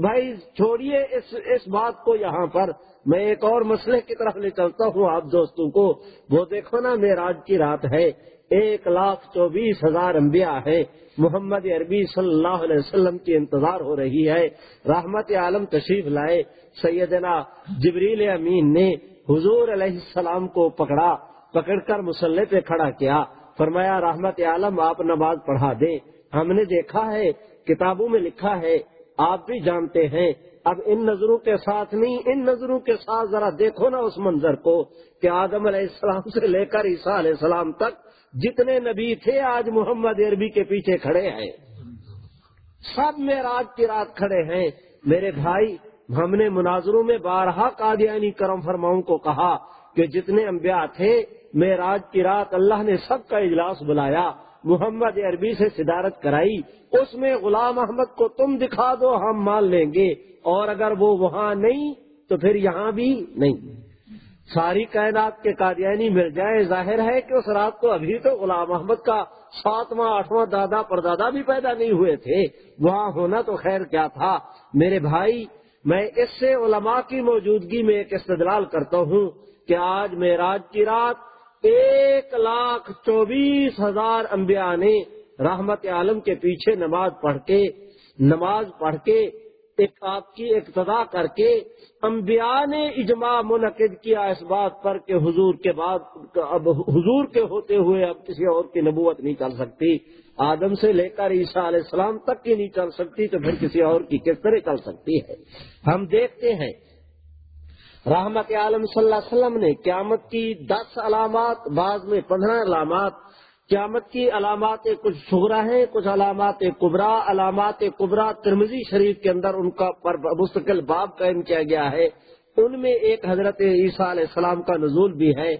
بھائی چھوڑیے اس اس بات کو یہاں پر، میں ایک اور مسئلے کی طرف لے چلتا ہوں آپ دوستوں کو، وہ دیکھو نا میراج کی رات ہے، ایک لاکھ چوبیس ہزار انبیاء ہے محمد عربی صلی اللہ علیہ وسلم کی انتظار ہو رہی ہے، رحمت عالم تشریف لائے سیدنا جبریل امین نے حضور علیہ السلام کو پکڑا، پکڑ کر مسلح پہ کھڑا کیا۔ فرمایا، رحمت عالم، آپ نماز پڑھا دیں۔ ہم نے دیکھا ہے، کتابوں میں لکھا ہے، آپ بھی جانتے ہیں۔ اب ان نظروں کے ساتھ نہیں، ان نظروں کے ساتھ ذرا دیکھو نا اس منظر کو کہ آدم علیہ السلام سے لے کر عیسیٰ علیہ السلام تک جتنے نبی تھے، آج محمد عربی کے پیچھے کھڑے ہیں۔ سب میں رات کی رات کھڑے ہیں۔ میرے بھائی ہم نے مناظروں میں بارہا قادیانی کرم فرماؤں کو کہا کہ جتنے انبیاء تھے میں راج کی رات اللہ نے سب کا اجلاس بلایا، محمد عربی سے صدارت کرائی، اس میں غلام احمد کو تم دکھا دو، ہم مان لیں گے، اور اگر وہ وہاں نہیں تو پھر یہاں بھی نہیں۔ ساری کائنات کے قادیانی مل جائے ظاہر ہے کہ اس رات کو ابھی تو غلام احمد کا ساتواں، آٹھواں دادا پردادا بھی پیدا نہیں ہوئے تھے۔ وہاں ہونا تو خیر کیا تھا۔ میرے بھائی میں اس سے علماء کی موجودگی میں ایک استدلال کرتا ہوں کہ آج میراج کی رات ایک لاکھ چوبیس ہزار انبیاء نے رحمت عالم کے پیچھے نماز پڑھ کے، نماز پڑھ کے، ایک آپ کی اقتدا کر کے انبیاء نے اجماع منعقد کیا اس بات پر کہ حضور کے بعد، اب حضور کے ہوتے ہوئے اب کسی اور کی نبوت نہیں چل سکتی۔ آدم سے لے کر عیسیٰ علیہ السلام تک کی نہیں چل سکتی تو پھر کسی اور کی کس طرح چل سکتی ہے؟ ہم دیکھتے ہیں، رحمت عالم صلی اللہ علیہ وسلم نے قیامت کی دس علامات بعض میں پندرہ علامات، قیامت کی علامات کچھ شغرا ہیں، کچھ علامات کبرا علامات کبرا ترمزی شریف کے اندر ان کا مستقل باب قائم کیا گیا ہے۔ ان میں ایک حضرت عیسیٰ علیہ السلام کا نزول بھی ہے۔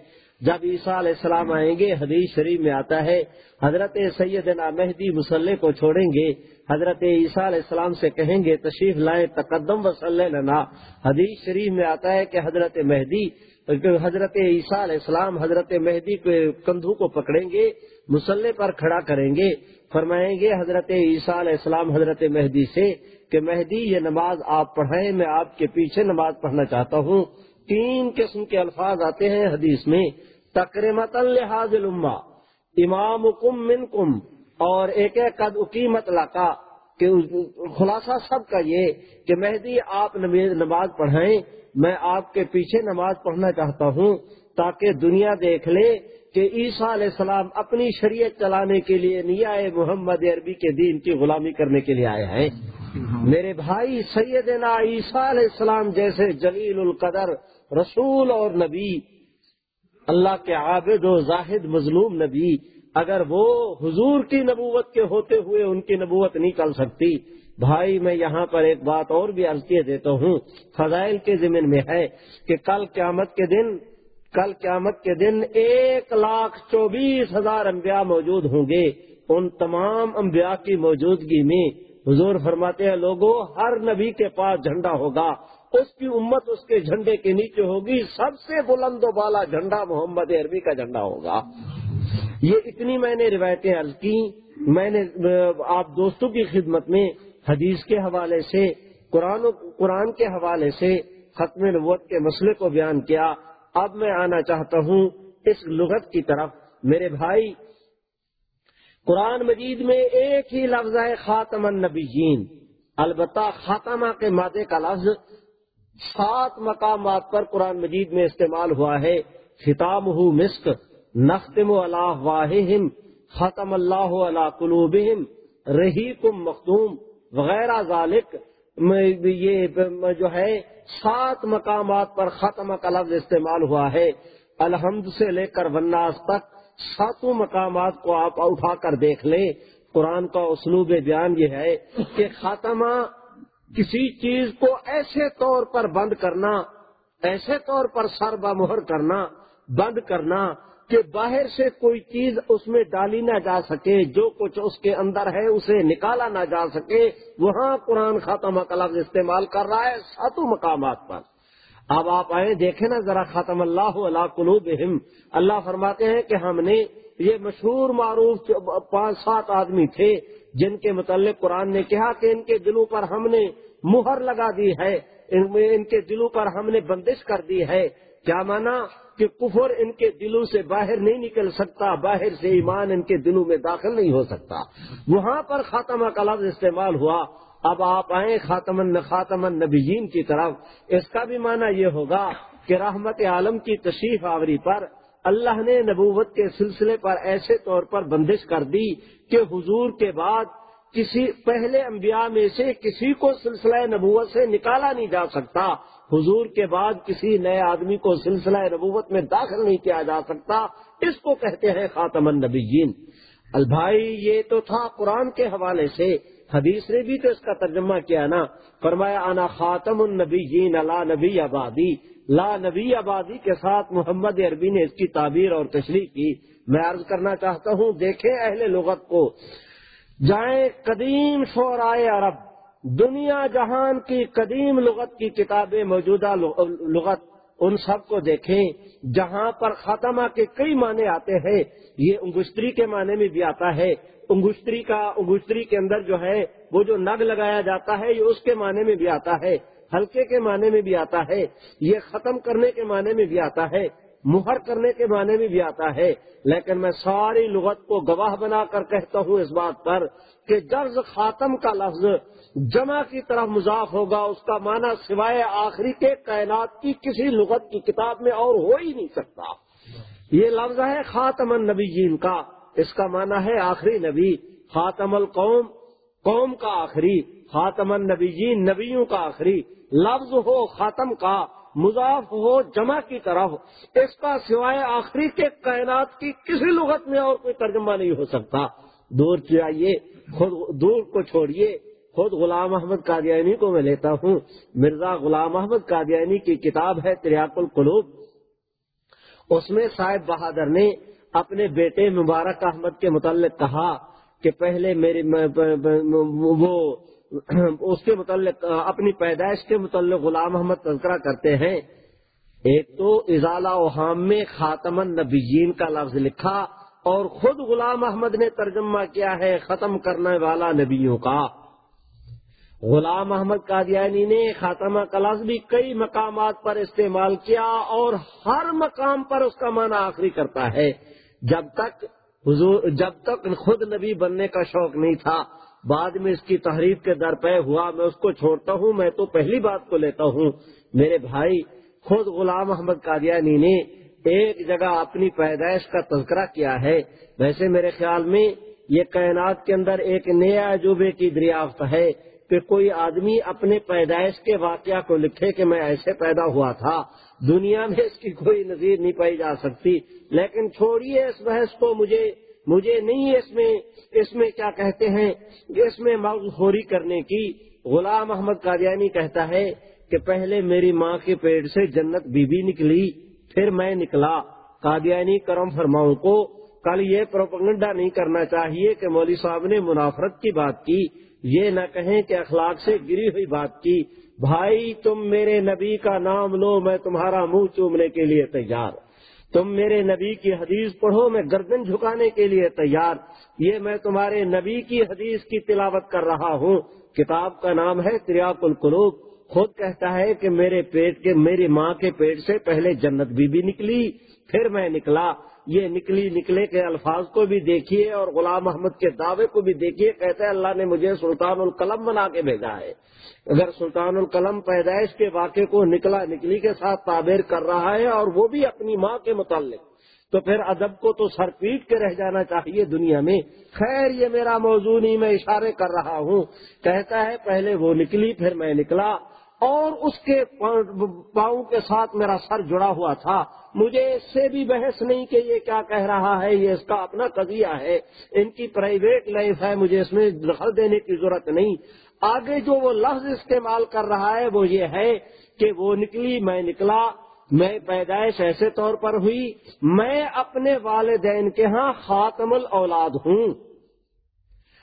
جب عیسیٰ علیہ السلام آئیں گے، حدیث شریف میں آتا ہے، حضرت سیدنا مہدی مسلح کو چھوڑیں گے، حضرت عیسیٰ علیہ السلام سے کہیں گے، تشریف لائیں، تقدم وسلح لنا۔ حدیث شریف میں آتا ہے کہ حضرت مہدی، حضرت عیسیٰ علیہ السلام حضرت مہدی کے کندھو کو پکڑیں گے مسلح پر کھڑا کریں گے۔ فرمائیں گے، حضرت عیسیٰ علیہ السلام حضرت مہدی سے کہ مہدی، یہ نماز آپ پڑھائیں، میں آپ کے پیچھے نماز پڑھنا چاہتا ہوں۔ تین قسم کے الفاظ آتے ہیں حدیث میں۔ تقریمت الحاظ الما امام کم من کم اور ایک ایک قد اقیمت لقا کہ خلاصہ سب کا یہ کہ مہدی آپ نماز پڑھائیں، میں آپ کے پیچھے نماز پڑھنا چاہتا ہوں، تاکہ دنیا دیکھ لے کہ عیسیٰ علیہ السلام اپنی شریعت چلانے کے لیے نیا محمد عربی کے دین کی غلامی کرنے کے لیے آئے ہیں۔ میرے بھائی سیدنا عیسیٰ علیہ السلام جیسے جلیل القدر، رسول اور نبی اللہ کے عابد و زاہد مظلوم نبی، اگر وہ حضور کی نبوت کے ہوتے ہوئے ان کی نبوت نہیں چل سکتی، بھائی میں یہاں پر ایک بات اور بھی عرض کیے دیتا ہوں، فضائل کے ضمن میں ہے کہ کل قیامت کے دن، کل قیامت کے دن ایک لاکھ چوبیس ہزار انبیاء موجود ہوں گے۔ ان تمام انبیاء کی موجودگی میں حضور فرماتے ہیں لوگوں ہر نبی کے پاس جھنڈا ہوگا۔ اس کی امت اس کے جھنڈے کے نیچے ہوگی۔ سب سے بلند و بالا جھنڈا محمد عربی کا جھنڈا ہوگا۔ یہ اتنی میں نے روایتیں عرض کی میں نے، آپ دوستوں کی خدمت میں حدیث کے حوالے سے، قرآن قرآن کے حوالے سے ختم نبوت کے مسئلے کو بیان کیا۔ اب میں آنا چاہتا ہوں اس لغت کی طرف۔ میرے بھائی، قرآن مجید میں ایک ہی لفظ ہے خاتم النبیین۔ البتہ خاتمہ کے مادے کا لفظ سات مقامات پر قرآن مجید میں استعمال ہوا ہے۔ خطام ہو مسک، نختم اللہ واہ ختم اللہ علیہ قلوبہم رہی کم مختوم وغیرہ ذالک۔ یہ جو ہے، سات مقامات پر ختم کا لفظ استعمال ہوا ہے۔ الحمد سے لے کر وناس تک ساتوں مقامات کو آپ اٹھا کر دیکھ لیں۔ قرآن کا اسلوب بیان یہ ہے کہ خاتمہ کسی چیز کو ایسے طور پر بند کرنا، ایسے طور پر سر بمہر کرنا، بند کرنا کہ باہر سے کوئی چیز اس میں ڈالی نہ جا سکے، جو کچھ اس کے اندر ہے اسے نکالا نہ جا سکے۔ وہاں قرآن خاتمہ کا لفظ استعمال کر رہا ہے ساتوں مقامات پر۔ اب آپ آئے دیکھیں نا ذرا ختم اللہ اللہ قلوب اللہ فرماتے ہیں کہ ہم نے یہ مشہور معروف پانچ سات آدمی تھے۔ جن کے متعلق قرآن نے کہا کہ ان کے دلوں پر ہم نے مہر لگا دی ہے، ان کے دلوں پر ہم نے بندش کر دی ہے۔ کیا مانا کہ کفر ان کے دلوں سے باہر نہیں نکل سکتا، باہر سے ایمان ان کے دلوں میں داخل نہیں ہو سکتا۔ وہاں پر خاتمہ کا لفظ استعمال ہوا۔ اب آپ آئیں خاتم خاتم النبیین کی طرف۔ اس کا بھی معنی یہ ہوگا کہ رحمت عالم کی تشریف آوری پر اللہ نے نبوت کے سلسلے پر ایسے طور پر بندش کر دی کہ حضور کے بعد کسی پہلے انبیاء میں سے کسی کو سلسلہ نبوت سے نکالا نہیں جا سکتا۔ حضور کے بعد کسی نئے آدمی کو سلسلہ نبوت میں داخل نہیں کیا جا سکتا۔ اس کو کہتے ہیں خاتم النبیین۔ البھائی، یہ تو تھا قرآن کے حوالے سے حدیث نے بھی تو اس کا ترجمہ کیا نا، فرمایا آنا خاتم النبیین، لا نبی آبادی۔ لا نبی آبادی کے ساتھ محمد عربی نے اس کی تعبیر اور تشریح کی۔ میں عرض کرنا چاہتا ہوں، دیکھیں اہل لغت کو۔ جائیں قدیم شعرائے عرب۔ دنیا جہان کی قدیم لغت کی کتابیں موجودہ لغت۔ ان سب کو دیکھیں۔ جہاں پر ختمہ کے کئی معنی آتے ہیں، یہ انگشتری کے معنی میں بھی آتا ہے۔ انگشتری کا انگشتری کے اندر جو ہے وہ جو نگ لگایا جاتا ہے یہ اس کے معنی میں بھی آتا ہے، ہلکے کے معنی میں بھی آتا ہے، یہ ختم کرنے کے معنی میں بھی آتا ہے، مہر کرنے کے معنی میں بھی آتا ہے۔ لیکن میں ساری لغت کو گواہ بنا کر کہتا ہوں اس بات پر کہ جرز خاتم کا لفظ جمع کی طرف مضاف ہوگا، اس کا معنی سوائے آخری کے کائنات کی کسی لغت کی کتاب میں اور ہو ہی نہیں سکتا۔ یہ لفظ ہے خاتم النبی جین کا۔ اس کا معنی ہے آخری نبی، خاتم القوم، قوم کا آخری، خاتم النبی نبیوں کا آخری، لفظ ہو خاتم کا، مضاف ہو جمع کی طرف اس کا سوائے آخری کے کائنات کی کسی لغت میں اور کوئی ترجمہ نہیں ہو سکتا۔ دور چاہیے خود دور کو چھوڑیے۔ خود غلام احمد قادیانی کو میں لیتا ہوں۔ مرزا غلام احمد قادیانی کی کتاب ہے تریاق القلوب۔ اس میں صاحب بہادر نے اپنے بیٹے مبارک احمد کے متعلق کہا کہ پہلے میری وہ اس کے متعلق، اپنی پیدائش کے متعلق غلام احمد تذکرہ کرتے ہیں۔ ایک تو اضالہ و حام میں خاتم النبیین کا لفظ لکھا اور خود غلام احمد نے ترجمہ کیا ہے ختم کرنے والا نبیوں کا۔ غلام احمد قادیانی نے خاتمہ کلاس بھی کئی مقامات پر استعمال کیا اور ہر مقام پر اس کا معنی آخری کرتا ہے۔ جب تک حضور، جب تک خود نبی بننے کا شوق نہیں تھا، بعد میں اس کی تحریر کے در پہ ہوا، میں اس کو چھوڑتا ہوں، میں تو پہلی بات کو لیتا ہوں۔ میرے بھائی، خود غلام احمد قادیانی نے ایک جگہ اپنی پیدائش کا تذکرہ کیا ہے۔ ویسے میرے خیال میں یہ کائنات کے اندر ایک نیا عجوبے کی دریافت ہے۔ کہ کوئی آدمی اپنے پیدائش کے واقعہ کو لکھے کہ میں ایسے پیدا ہوا تھا، دنیا میں اس کی کوئی نظیر نہیں پائی جا سکتی۔ لیکن چھوڑیے اس بحث کو، مجھے مجھے نہیں اس میں اس میں کیا کہتے ہیں، اس میں خوری کرنے کی۔ غلام احمد قادیانی کہتا ہے کہ پہلے میری ماں کے پیڑ سے جنت بی بی نکلی، پھر میں نکلا۔ قادیانی کرم فرماؤں کو، کل یہ پروپگنڈا نہیں کرنا چاہیے کہ مولوی صاحب نے منافرت کی بات کی۔ یہ نہ کہیں کہ اخلاق سے گری ہوئی بات کی، بھائی تم میرے نبی کا نام لو، میں تمہارا منہ چومنے کے لیے تیار۔ تم میرے نبی کی حدیث پڑھو، میں گردن جھکانے کے لیے تیار۔ یہ میں تمہارے نبی کی حدیث کی تلاوت کر رہا ہوں۔ کتاب کا نام ہے تریاق القلوب۔ خود کہتا ہے کہ میرے پیٹ کے، میری ماں کے پیٹ سے پہلے جنت بی بی نکلی، پھر میں نکلا۔ یہ نکلی نکلے کے الفاظ کو بھی دیکھیے اور غلام محمد کے دعوے کو بھی دیکھیے کہتے ہیں اللہ نے مجھے سلطان القلم بنا کے بھیجا ہے۔ اگر سلطان القلم پیدائش کے واقعے کو نکلا نکلی کے ساتھ تعبیر کر رہا ہے اور وہ بھی اپنی ماں کے متعلق، تو پھر ادب کو تو سر پیٹ کے رہ جانا چاہیے دنیا میں۔ خیر، یہ میرا موضوع نہیں، میں اشارے کر رہا ہوں۔ کہتا ہے پہلے وہ نکلی، پھر میں نکلا۔ اور اس کے پاؤں کے ساتھ میرا سر جڑا ہوا تھا۔ مجھے اس سے بھی بحث نہیں کہ یہ کیا کہہ رہا ہے، یہ اس کا اپنا قضیہ ہے۔ ان کی پرائیویٹ لائف ہے، مجھے اس میں دخل دینے کی ضرورت نہیں۔ آگے جو وہ لفظ استعمال کر رہا ہے، وہ یہ ہے کہ وہ نکلی، میں نکلا۔ میں پیدائش ایسے طور پر ہوئی۔ میں اپنے والدین کے ہاں خاتم الاولاد ہوں۔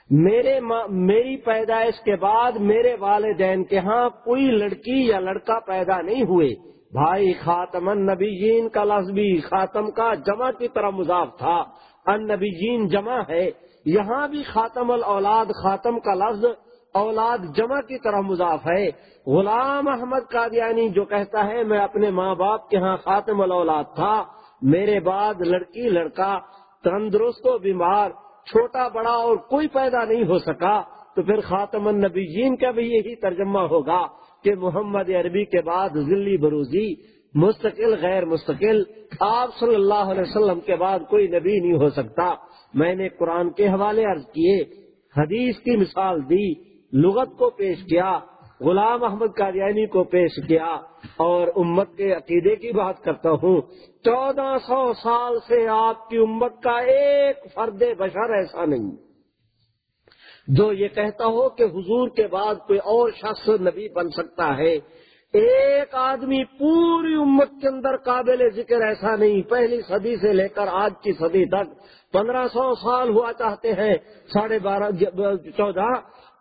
میرے میری پیدائش کے بعد میرے والدین کے ہاں کوئی لڑکی یا لڑکا پیدا نہیں ہوئے۔ بھائی خاتم النبیین کا لفظ بھی خاتم کا جمع کی طرح مضاف تھا۔ النبیین جمع ہے۔ یہاں بھی خاتم الاولاد، خاتم کا لفظ اولاد جمع کی طرح مضاف ہے۔ غلام احمد قادیانی جو کہتا ہے، میں اپنے ماں باپ کے ہاں خاتم الاولاد تھا۔ میرے بعد لڑکی، لڑکا، تندرست و بیمار چھوٹا، بڑا اور کوئی پیدا نہیں ہو سکا، تو پھر خاتم النبیین کا بھی یہی ترجمہ ہوگا کہ محمد عربی کے بعد ذلی بروزی، مستقل، غیر مستقل، آپ صلی اللہ علیہ وسلم کے بعد کوئی نبی نہیں ہو سکتا۔ میں نے قرآن کے حوالے عرض کیے، حدیث کی مثال دی، لغت کو پیش کیا غلام احمد قادیانی کو پیش کیا اور امت کے عقیدے کی بات کرتا ہوں۔ چودہ سو سال سے آپ کی امت کا ایک فرد بشر ایسا نہیں۔ جو یہ کہتا ہو کہ حضور کے بعد کوئی اور شخص نبی بن سکتا ہے۔ ایک آدمی پوری امت کے اندر قابل ذکر ایسا نہیں، پہلی صدی سے لے کر آج کی صدی تک۔ پندرہ سو سال ہوا چاہتے ہیں، ساڑھے بارہ، چودہ۔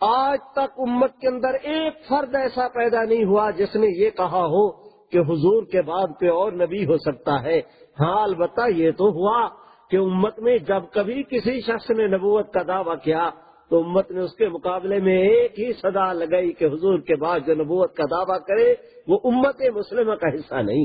آج تک امت کے اندر ایک فرد ایسا پیدا نہیں ہوا جس نے یہ کہا ہو کہ حضور کے بعد کوئی اور نبی ہو سکتا ہے۔ ہاں البتہ یہ تو ہوا کہ امت میں جب کبھی کسی شخص نے نبوت کا دعویٰ کیا تو امت نے اس کے مقابلے میں ایک ہی صدا لگائی کہ حضور کے بعد جو نبوت کا دعویٰ کرے، وہ امت مسلمہ کا حصہ نہیں۔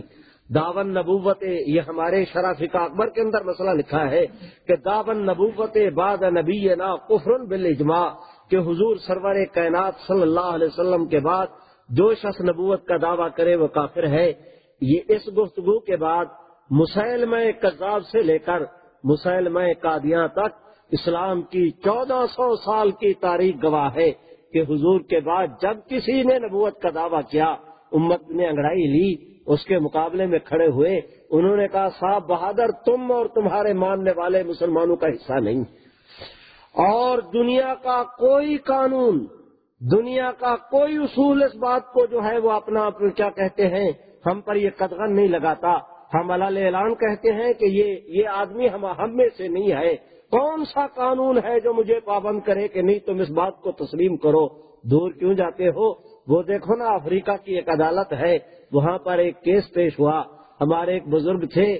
داون نبوت، یہ ہمارے شرافق اکبر کے اندر مسئلہ لکھا ہے کہ داون نبوت بعد نبی نا کفرن بالاجماع، کہ حضور سرور کائنات صلی اللہ علیہ وسلم کے بعد جو شخص نبوت کا دعویٰ کرے، وہ کافر ہے۔ یہ اس گفتگو کے بعد مسلم کذاب سے لے کر مسلم قادیاں تک اسلام کی چودہ سو سال کی تاریخ گواہ ہے کہ حضور کے بعد جب کسی نے نبوت کا دعویٰ کیا، امت نے انگڑائی لی، اس کے مقابلے میں کھڑے ہوئے، انہوں نے کہا، صاحب، بہادر تم اور تمہارے ماننے والے مسلمانوں کا حصہ نہیں۔ اور دنیا کا کوئی قانون، دنیا کا کوئی اصول اس بات کو جو ہے وہ اپنا کیا کہتے ہیں، ہم پر یہ قدغن نہیں لگاتا۔ ہم اللہ اعلان کہتے ہیں کہ یہ یہ آدمی ہم ہم میں سے نہیں ہے۔ کون سا قانون ہے جو مجھے پابند کرے کہ نہیں تم اس بات کو تسلیم کرو؟ دور کیوں جاتے ہو؟ وہ دیکھو نا، افریقہ کی ایک عدالت ہے، وہاں پر ایک کیس پیش ہوا۔ ہمارے ایک بزرگ تھے،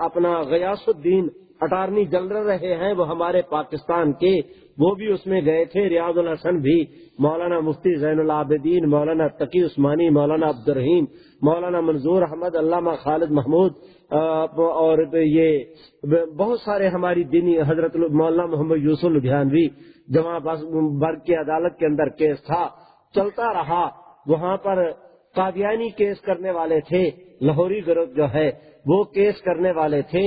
اپنا غیاس الدین اٹارنی جنرل رہے ہیں، وہ ہمارے پاکستان کے۔ وہ بھی اس میں گئے تھے، ریاض الحسن بھی۔ مولانا مفتی زین العابدین، مولانا تقی عثمانی، مولانا عبد الرحیم مولانا منظور احمد، علامہ خالد محمود۔ اور یہ بہت سارے ہماری دینی حضرت مولانا محمد یوسف لدھیانوی جمع برگ کی عدالت کے اندر کیس تھا، چلتا رہا، وہاں پر قادیانی کیس کرنے والے تھے، لاہوری گروہ جو ہے، وہ کیس کرنے والے تھے،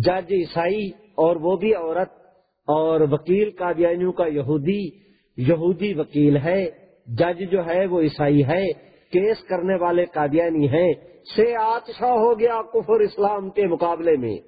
جج عیسائی اور وہ بھی عورت، اور وکیل قادیانیوں کا یہودی یہودی وکیل ہے، جج جو ہے وہ عیسائی ہے کیس کرنے والے قادیانی ہیں، سے آتشا ہو گیا کفر اسلام کے مقابلے میں۔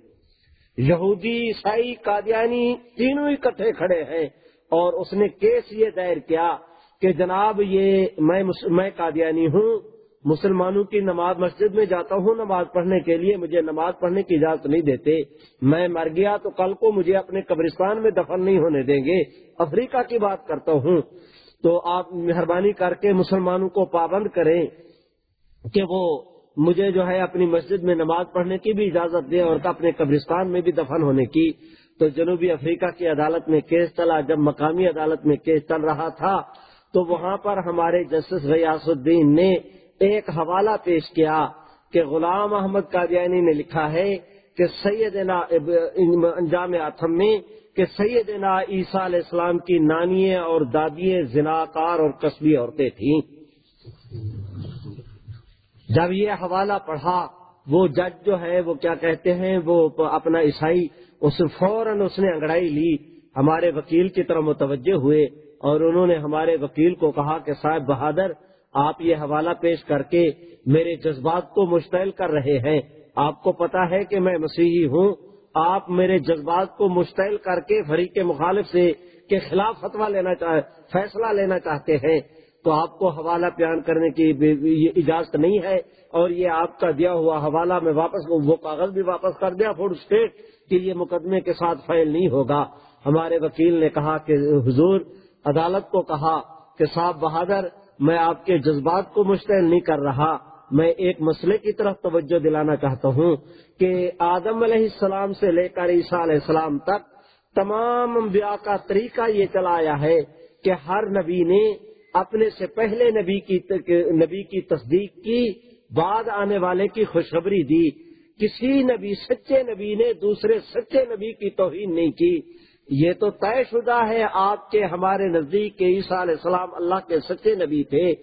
یہودی، عیسائی قادیانی تینوں اکٹھے کھڑے ہیں اور اس نے کیس یہ دائر کیا کہ جناب یہ میں قادیانی ہوں، مسلمانوں کی نماز مسجد میں جاتا ہوں نماز پڑھنے کے لیے، مجھے نماز پڑھنے کی اجازت نہیں دیتے۔ میں مر گیا تو کل کو مجھے اپنے قبرستان میں دفن نہیں ہونے دیں گے۔ افریقہ کی بات کرتا ہوں۔ تو آپ مہربانی کر کے مسلمانوں کو پابند کریں کہ وہ مجھے جو ہے اپنی مسجد میں نماز پڑھنے کی بھی اجازت دیں اور اپنے قبرستان میں بھی دفن ہونے کی۔ تو جنوبی افریقہ کی عدالت میں کیس چلا۔ جب مقامی عدالت میں کیس چل رہا تھا، تو وہاں پر ہمارے جسٹس ریاض الدین نے ایک حوالہ پیش کیا کہ غلام احمد قادیانی نے لکھا ہے کہ سیدنا انجام آتم میں کہ سیدنا عیسیٰ علیہ السلام کی نانی اور دادی زناکار اور قصبی عورتیں تھیں۔ جب یہ حوالہ پڑھا، وہ جج جو ہے، وہ کیا کہتے ہیں، وہ اپنا عیسائی، اس فوراً اس نے انگڑائی لی۔ ہمارے وکیل کی طرح متوجہ ہوئے اور انہوں نے ہمارے وکیل کو کہا کہ صاحب بہادر، آپ یہ حوالہ پیش کر کے میرے جذبات کو مشتعل کر رہے ہیں۔ آپ کو پتا ہے کہ میں مسیحی ہوں۔ آپ میرے جذبات کو مشتعل کر کے فریق مخالف سے کے خلاف فتوا لینا چاہ، فیصلہ لینا چاہتے ہیں، تو آپ کو حوالہ بیان کرنے کی اجازت نہیں ہے اور یہ آپ کا دیا ہوا حوالہ میں واپس وہ کاغذ بھی واپس کر دیا فوڈ اسٹیٹ کہ یہ مقدمے کے ساتھ فائل نہیں ہوگا۔ ہمارے وکیل نے کہا کہ حضور عدالت کو کہا کہ صاحب بہادر، میں آپ کے جذبات کو مشتعل نہیں کر رہا۔ میں ایک مسئلے کی طرف توجہ دلانا چاہتا ہوں کہ آدم علیہ السلام سے لے کر عیسیٰ علیہ السلام تک تمام انبیاء کا طریقہ یہ چلا آیا ہے کہ ہر نبی نے اپنے سے پہلے نبی کی نبی کی تصدیق کی، بعد آنے والے کی خوشخبری دی۔ کسی نبی، سچے نبی نے دوسرے سچے نبی کی توہین نہیں کی۔ یہ تو طے شدہ ہے آپ کے ہمارے نزدیک کے عیسیٰ علیہ السلام اللہ کے سچے نبی تھے۔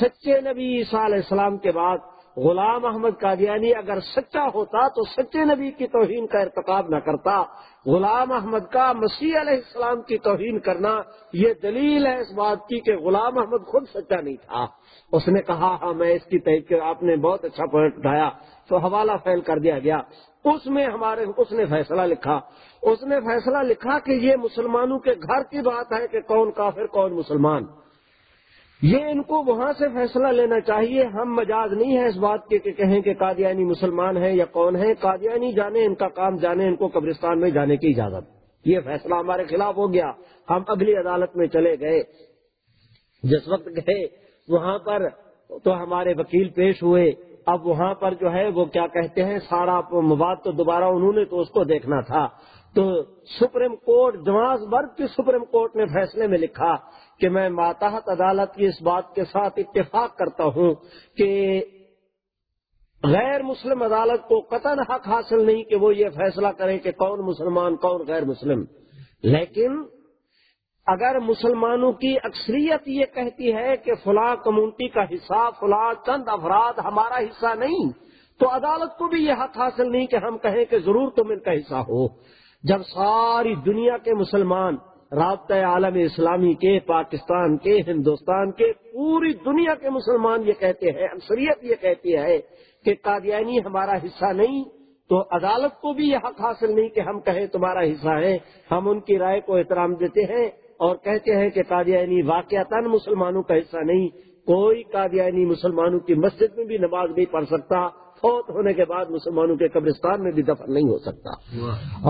سچے نبی عیسیٰ علیہ السلام کے بعد غلام احمد قادیانی اگر سچا ہوتا تو سچے نبی کی توہین کا ارتقاب نہ کرتا۔ غلام احمد کا مسیح علیہ السلام کی توہین کرنا یہ دلیل ہے اس بات کی کہ غلام احمد خود سچا نہیں تھا۔ اس نے کہا ہاں میں اس کی تحقیق، آپ نے بہت اچھا پوائنٹ اٹھایا۔ تو حوالہ فیل کر دیا گیا۔ اس میں ہمارے، اس نے فیصلہ لکھا۔ اس نے فیصلہ لکھا کہ یہ مسلمانوں کے گھر کی بات ہے کہ کون کافر، کون مسلمان۔ یہ ان کو وہاں سے فیصلہ لینا چاہیے۔ ہم مجاز نہیں ہے اس بات کے کہ کہیں کہ قادیانی مسلمان ہیں یا کون ہیں۔ قادیانی جانے، ان کا کام جانے، ان کو قبرستان میں جانے کی اجازت۔ یہ فیصلہ ہمارے خلاف ہو گیا۔ ہم اگلی عدالت میں چلے گئے۔ جس وقت گئے، وہاں پر تو ہمارے وکیل پیش ہوئے۔ اب وہاں پر جو ہے، وہ کیا کہتے ہیں؟ سارا مواد تو دوبارہ انہوں نے تو اس کو دیکھنا تھا۔ تو سپریم کورٹ جواز برگ کی سپریم کورٹ نے فیصلے میں لکھا کہ میں ماتحت عدالت کی اس بات کے ساتھ اتفاق کرتا ہوں کہ غیر مسلم عدالت کو قطن حق حاصل نہیں کہ وہ یہ فیصلہ کریں کہ کون مسلمان، کون غیر مسلم۔ لیکن اگر مسلمانوں کی اکثریت یہ کہتی ہے کہ فلاں کمیونٹی کا حصہ، فلاں چند افراد ہمارا حصہ نہیں، تو عدالت کو بھی یہ حق حاصل نہیں کہ ہم کہیں کہ ضرور تم ان کا حصہ ہو۔ جب ساری دنیا کے مسلمان رابطہ عالم اسلامی کے، پاکستان کے، ہندوستان کے، پوری دنیا کے مسلمان یہ کہتے ہیں اکثریت یہ کہتی ہے کہ قادیانی ہمارا حصہ نہیں، تو عدالت کو بھی یہ حق حاصل نہیں کہ ہم کہیں تمہارا حصہ ہے، ہم ان کی رائے کو احترام دیتے ہیں اور کہتے ہیں کہ قادیانی واقعات مسلمانوں کا حصہ نہیں، کوئی قادیانی مسلمانوں کی مسجد میں بھی نماز نہیں پڑھ سکتا فوت ہونے کے بعد مسلمانوں کے قبرستان میں بھی دفن نہیں ہو سکتا۔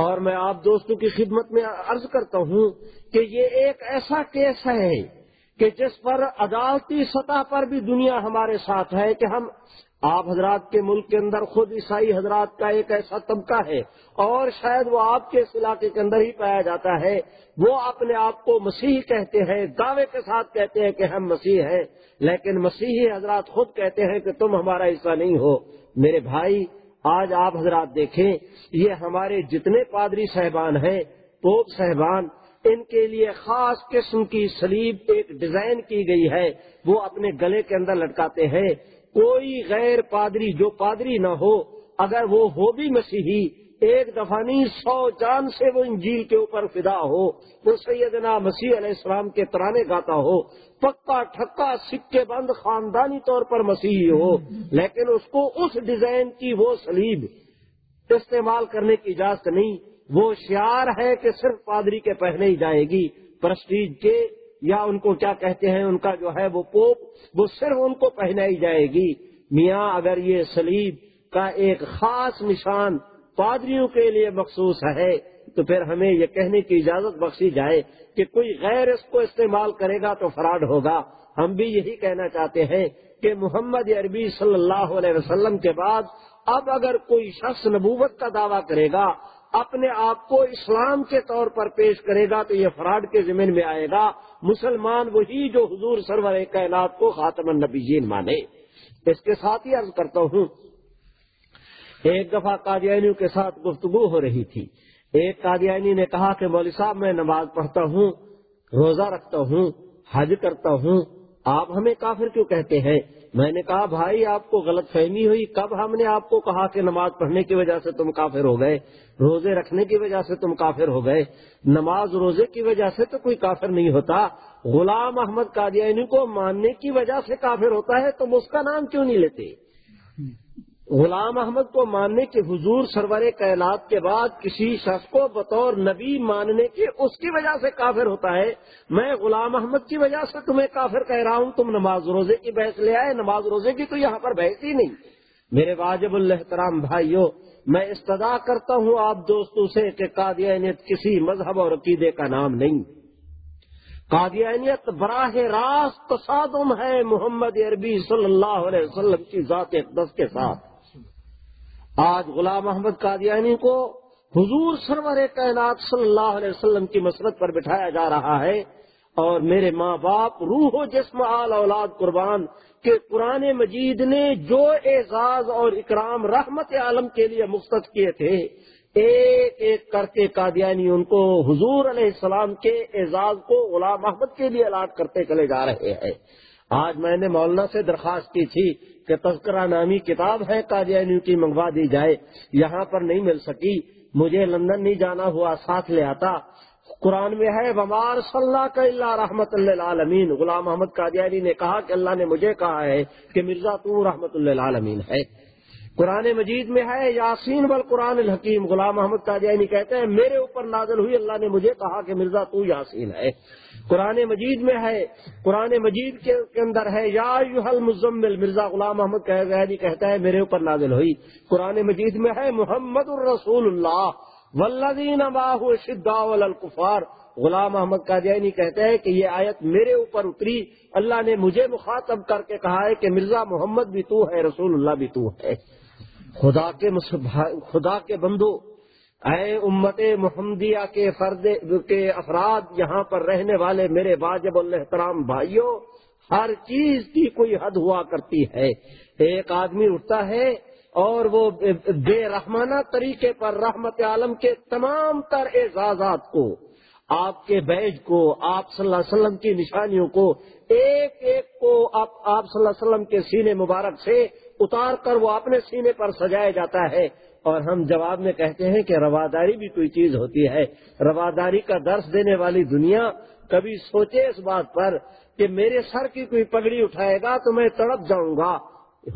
اور میں آپ دوستوں کی خدمت میں عرض کرتا ہوں کہ یہ ایک ایسا کیس ہے کہ جس پر عدالتی سطح پر بھی دنیا ہمارے ساتھ ہے کہ ہم آپ حضرات کے ملک کے اندر خود عیسائی حضرات کا ایک ایسا طبقہ ہے اور شاید وہ آپ کے اس علاقے کے اندر ہی پایا جاتا ہے۔ وہ اپنے آپ کو مسیح کہتے ہیں دعوے کے ساتھ کہتے ہیں کہ ہم مسیح ہیں لیکن مسیحی حضرات خود کہتے ہیں کہ تم ہمارا حصہ نہیں ہو۔ میرے بھائی، آج آپ حضرات دیکھیں، یہ ہمارے جتنے پادری صاحبان ہیں، پوپ صاحبان، ان کے لیے خاص قسم کی سلیب ایک ڈیزائن کی گئی ہے، وہ اپنے گلے کے اندر لٹکاتے ہیں۔ کوئی غیر پادری، جو پادری نہ ہو، اگر وہ ہو بھی مسیحی ایک دفعہ نہیں، سو جان سے وہ انجیل کے اوپر فدا ہو، وہ سیدنا مسیح علیہ السلام کے ترانے گاتا ہو، پکا، ٹھکا، سکے بند، خاندانی طور پر مسیحی ہو، لیکن اس کو اس ڈیزائن کی وہ سلیب استعمال کرنے کی اجازت نہیں، وہ شعار ہے کہ صرف پادری کے پہنے ہی جائے گی، پرسٹیج کے، یا ان کو کیا کہتے ہیں، ان کا جو ہے وہ پوپ، وہ صرف ان کو پہنائی جائے گی۔ میاں، اگر یہ سلیب کا ایک خاص نشان پادریوں کے لیے مخصوص ہے، تو پھر ہمیں یہ کہنے کی اجازت بخشی جائے کہ کوئی غیر اس کو استعمال کرے گا تو فراڈ ہوگا۔ ہم بھی یہی کہنا چاہتے ہیں کہ محمد عربی صلی اللہ علیہ وسلم کے بعد اب اگر کوئی شخص نبوت کا دعویٰ کرے گا، اپنے آپ کو اسلام کے طور پر پیش کرے گا تو یہ فراڈ کے زمین میں آئے گا۔ مسلمان وہی جو حضور سرور کائنات کو خاتم النبیین مانے۔ اس کے ساتھ ہی عرض کرتا ہوں ایک دفعہ قادیانیوں کے ساتھ گفتگو ہو رہی تھی۔ ایک قادیانی نے کہا کہ مولوی صاحب، میں نماز پڑھتا ہوں، روزہ رکھتا ہوں، حج کرتا ہوں، آپ ہمیں کافر کیوں کہتے ہیں؟ میں نے کہا، بھائی، آپ کو غلط فہمی ہوئی۔ کب ہم نے آپ کو کہا کہ نماز پڑھنے کی وجہ سے تم کافر ہو گئے؟ روزے رکھنے کی وجہ سے تم کافر ہو گئے۔ نماز روزے کی وجہ سے تو کوئی کافر نہیں ہوتا۔ غلام احمد قادیانی کو ماننے کی وجہ سے کافر ہوتا ہے، تم اس کا نام کیوں نہیں لیتے؟ غلام احمد کو ماننے کے حضور سرور کائنات کے بعد کسی شخص کو بطور نبی ماننے کی اس کی وجہ سے کافر ہوتا ہے۔ میں غلام احمد کی وجہ سے تمہیں کافر کہہ رہا ہوں، تم نماز روزے کی بحث لے آئے، نماز روزے کی تو یہاں پر بحث ہی نہیں۔ میرے واجب الحترام بھائیوں میں استدا کرتا ہوں آپ دوستوں سے کہ قادیانیت کسی مذہب اور عقیدے کا نام نہیں۔ قادیانیت براہ راست تصادم ہے محمد عربی صلی اللہ علیہ وسلم کی ذات اقدس کے ساتھ۔ آج غلام محمد قادیانی کو حضور سرور کائنات صلی اللہ علیہ وسلم کی مسرت پر بٹھایا جا رہا ہے اور میرے ماں باپ روح و جسم آل اولاد قربان کے قرآن مجید نے جو اعزاز اور اکرام رحمت عالم کے لیے مختص کیے تھے، ایک ایک کر کے قادیانی ان کو حضور علیہ السلام کے اعزاز کو غلام محمد کے لیے الاٹ کرتے چلے جا رہے ہیں۔ آج میں نے مولانا سے درخواست کی تھی کہ تذکرہ نامی کتاب ہے قادیانیوں کی منگوا دی جائے۔ یہاں پر نہیں مل سکی۔ مجھے لندن نہیں جانا ہوا، ساتھ لے آتا۔ قرآن میں ہے بمار صلی اللہ کا اللہ رحمت اللہ عالمین غلام محمد قادیانی نے کہا کہ اللہ نے مجھے کہا ہے کہ مرزا تو رحمت اللہ عالمین ہے۔ قرآن مجید میں ہے، یاسین بل قرآن الحکیم۔ غلام محمد قادیانی کہتے ہیں، میرے اوپر نازل ہوئی، اللہ نے مجھے کہا کہ مرزا تو یاسین ہے۔ قرآن مجید میں ہے، قرآن مجید کے اندر ہے، یا یوحل مزمل مرزا غلام محمد جی کہتا ہے میرے اوپر نازل ہوئی۔ قرآن مجید میں ہے محمد الرسول اللہ ولدین شدا الکفار غلام محمد قادیانی کہتے ہیں کہ یہ آیت میرے اوپر اتری۔ اللہ نے مجھے مخاطب کر کے کہا ہے کہ مرزا محمد بھی تو ہے، رسول اللہ بھی تو ہے۔ خدا کے خدا کے بندو اے امت محمدیہ کے فرد کے افراد، یہاں پر رہنے والے میرے واجب الحترام بھائیوں ہر چیز کی کوئی حد ہوا کرتی ہے۔ ایک آدمی اٹھتا ہے اور وہ بے رحمانہ طریقے پر رحمت عالم کے تمام تر اعزازات کو، آپ کے بیج کو، آپ صلی اللہ علیہ وسلم کی نشانیوں کو، ایک ایک کو آپ صلی اللہ علیہ وسلم کے سینے مبارک سے اتار کر وہ اپنے سینے پر سجایا جاتا ہے۔ اور ہم جواب میں کہتے ہیں کہ رواداری بھی کوئی چیز ہوتی ہے۔ رواداری کا درس دینے والی دنیا کبھی سوچے اس بات پر کہ میرے سر کی کوئی پگڑی اٹھائے گا تو میں تڑپ جاؤں گا۔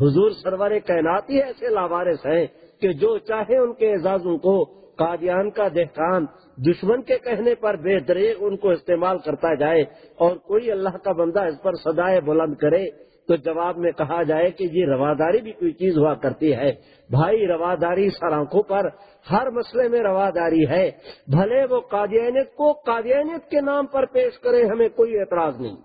حضور سرور کائنات ہی ایسے لاوارس ہیں کہ جو چاہے ان کے اعزازوں کو قادیان کا دہقان، دشمن کے کہنے پر بے دریغ ان کو استعمال کرتا جائے اور کوئی اللہ کا بندہ اس پر سدائے بلند کرے۔ تو جواب میں کہا جائے کہ یہ رواداری بھی کوئی چیز ہوا کرتی ہے۔ بھائی، رواداری سر آنکھوں پر ہر مسئلے میں رواداری ہے۔ بھلے وہ قادیانیت کو قادیانیت کے نام پر پیش کرے ہمیں کوئی اعتراض نہیں۔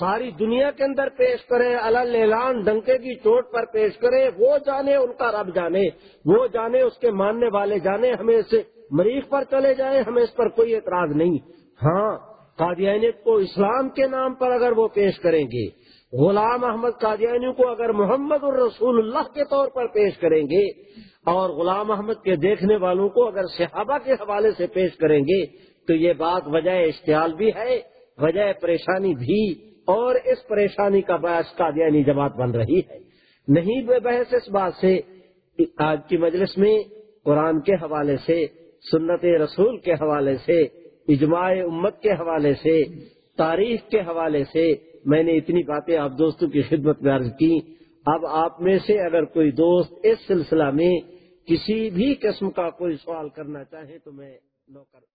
ساری دنیا کے اندر پیش کرے اعلان، ڈنکے کی چوٹ پر پیش کرے وہ جانے ان کا رب جانے، وہ جانے اس کے ماننے والے جانے، ہمیں اس مریخ پر چلے جائیں، ہمیں اس پر کوئی اعتراض نہیں۔ ہاں قادیانیت کو اسلام کے نام پر اگر وہ پیش کریں گے، غلام احمد قادیانی کو اگر محمد الرسول اللہ کے طور پر پیش کریں گے اور غلام احمد کے دیکھنے والوں کو اگر صحابہ کے حوالے سے پیش کریں گے، تو یہ بات وجہ اشتعال بھی ہے، وجہ پریشانی بھی اور اس پریشانی کا باعث قادیانی جماعت بن رہی ہے۔ نہیں بے بحث اس بات سے، آج کی مجلس میں قرآن کے حوالے سے، سنت رسول کے حوالے سے اجماع امت کے حوالے سے، تاریخ کے حوالے سے میں نے اتنی باتیں آپ دوستوں کی خدمت میں عرض کی۔ اب آپ میں سے اگر کوئی دوست اس سلسلہ میں کسی بھی قسم کا کوئی سوال کرنا چاہے تو میں نوکر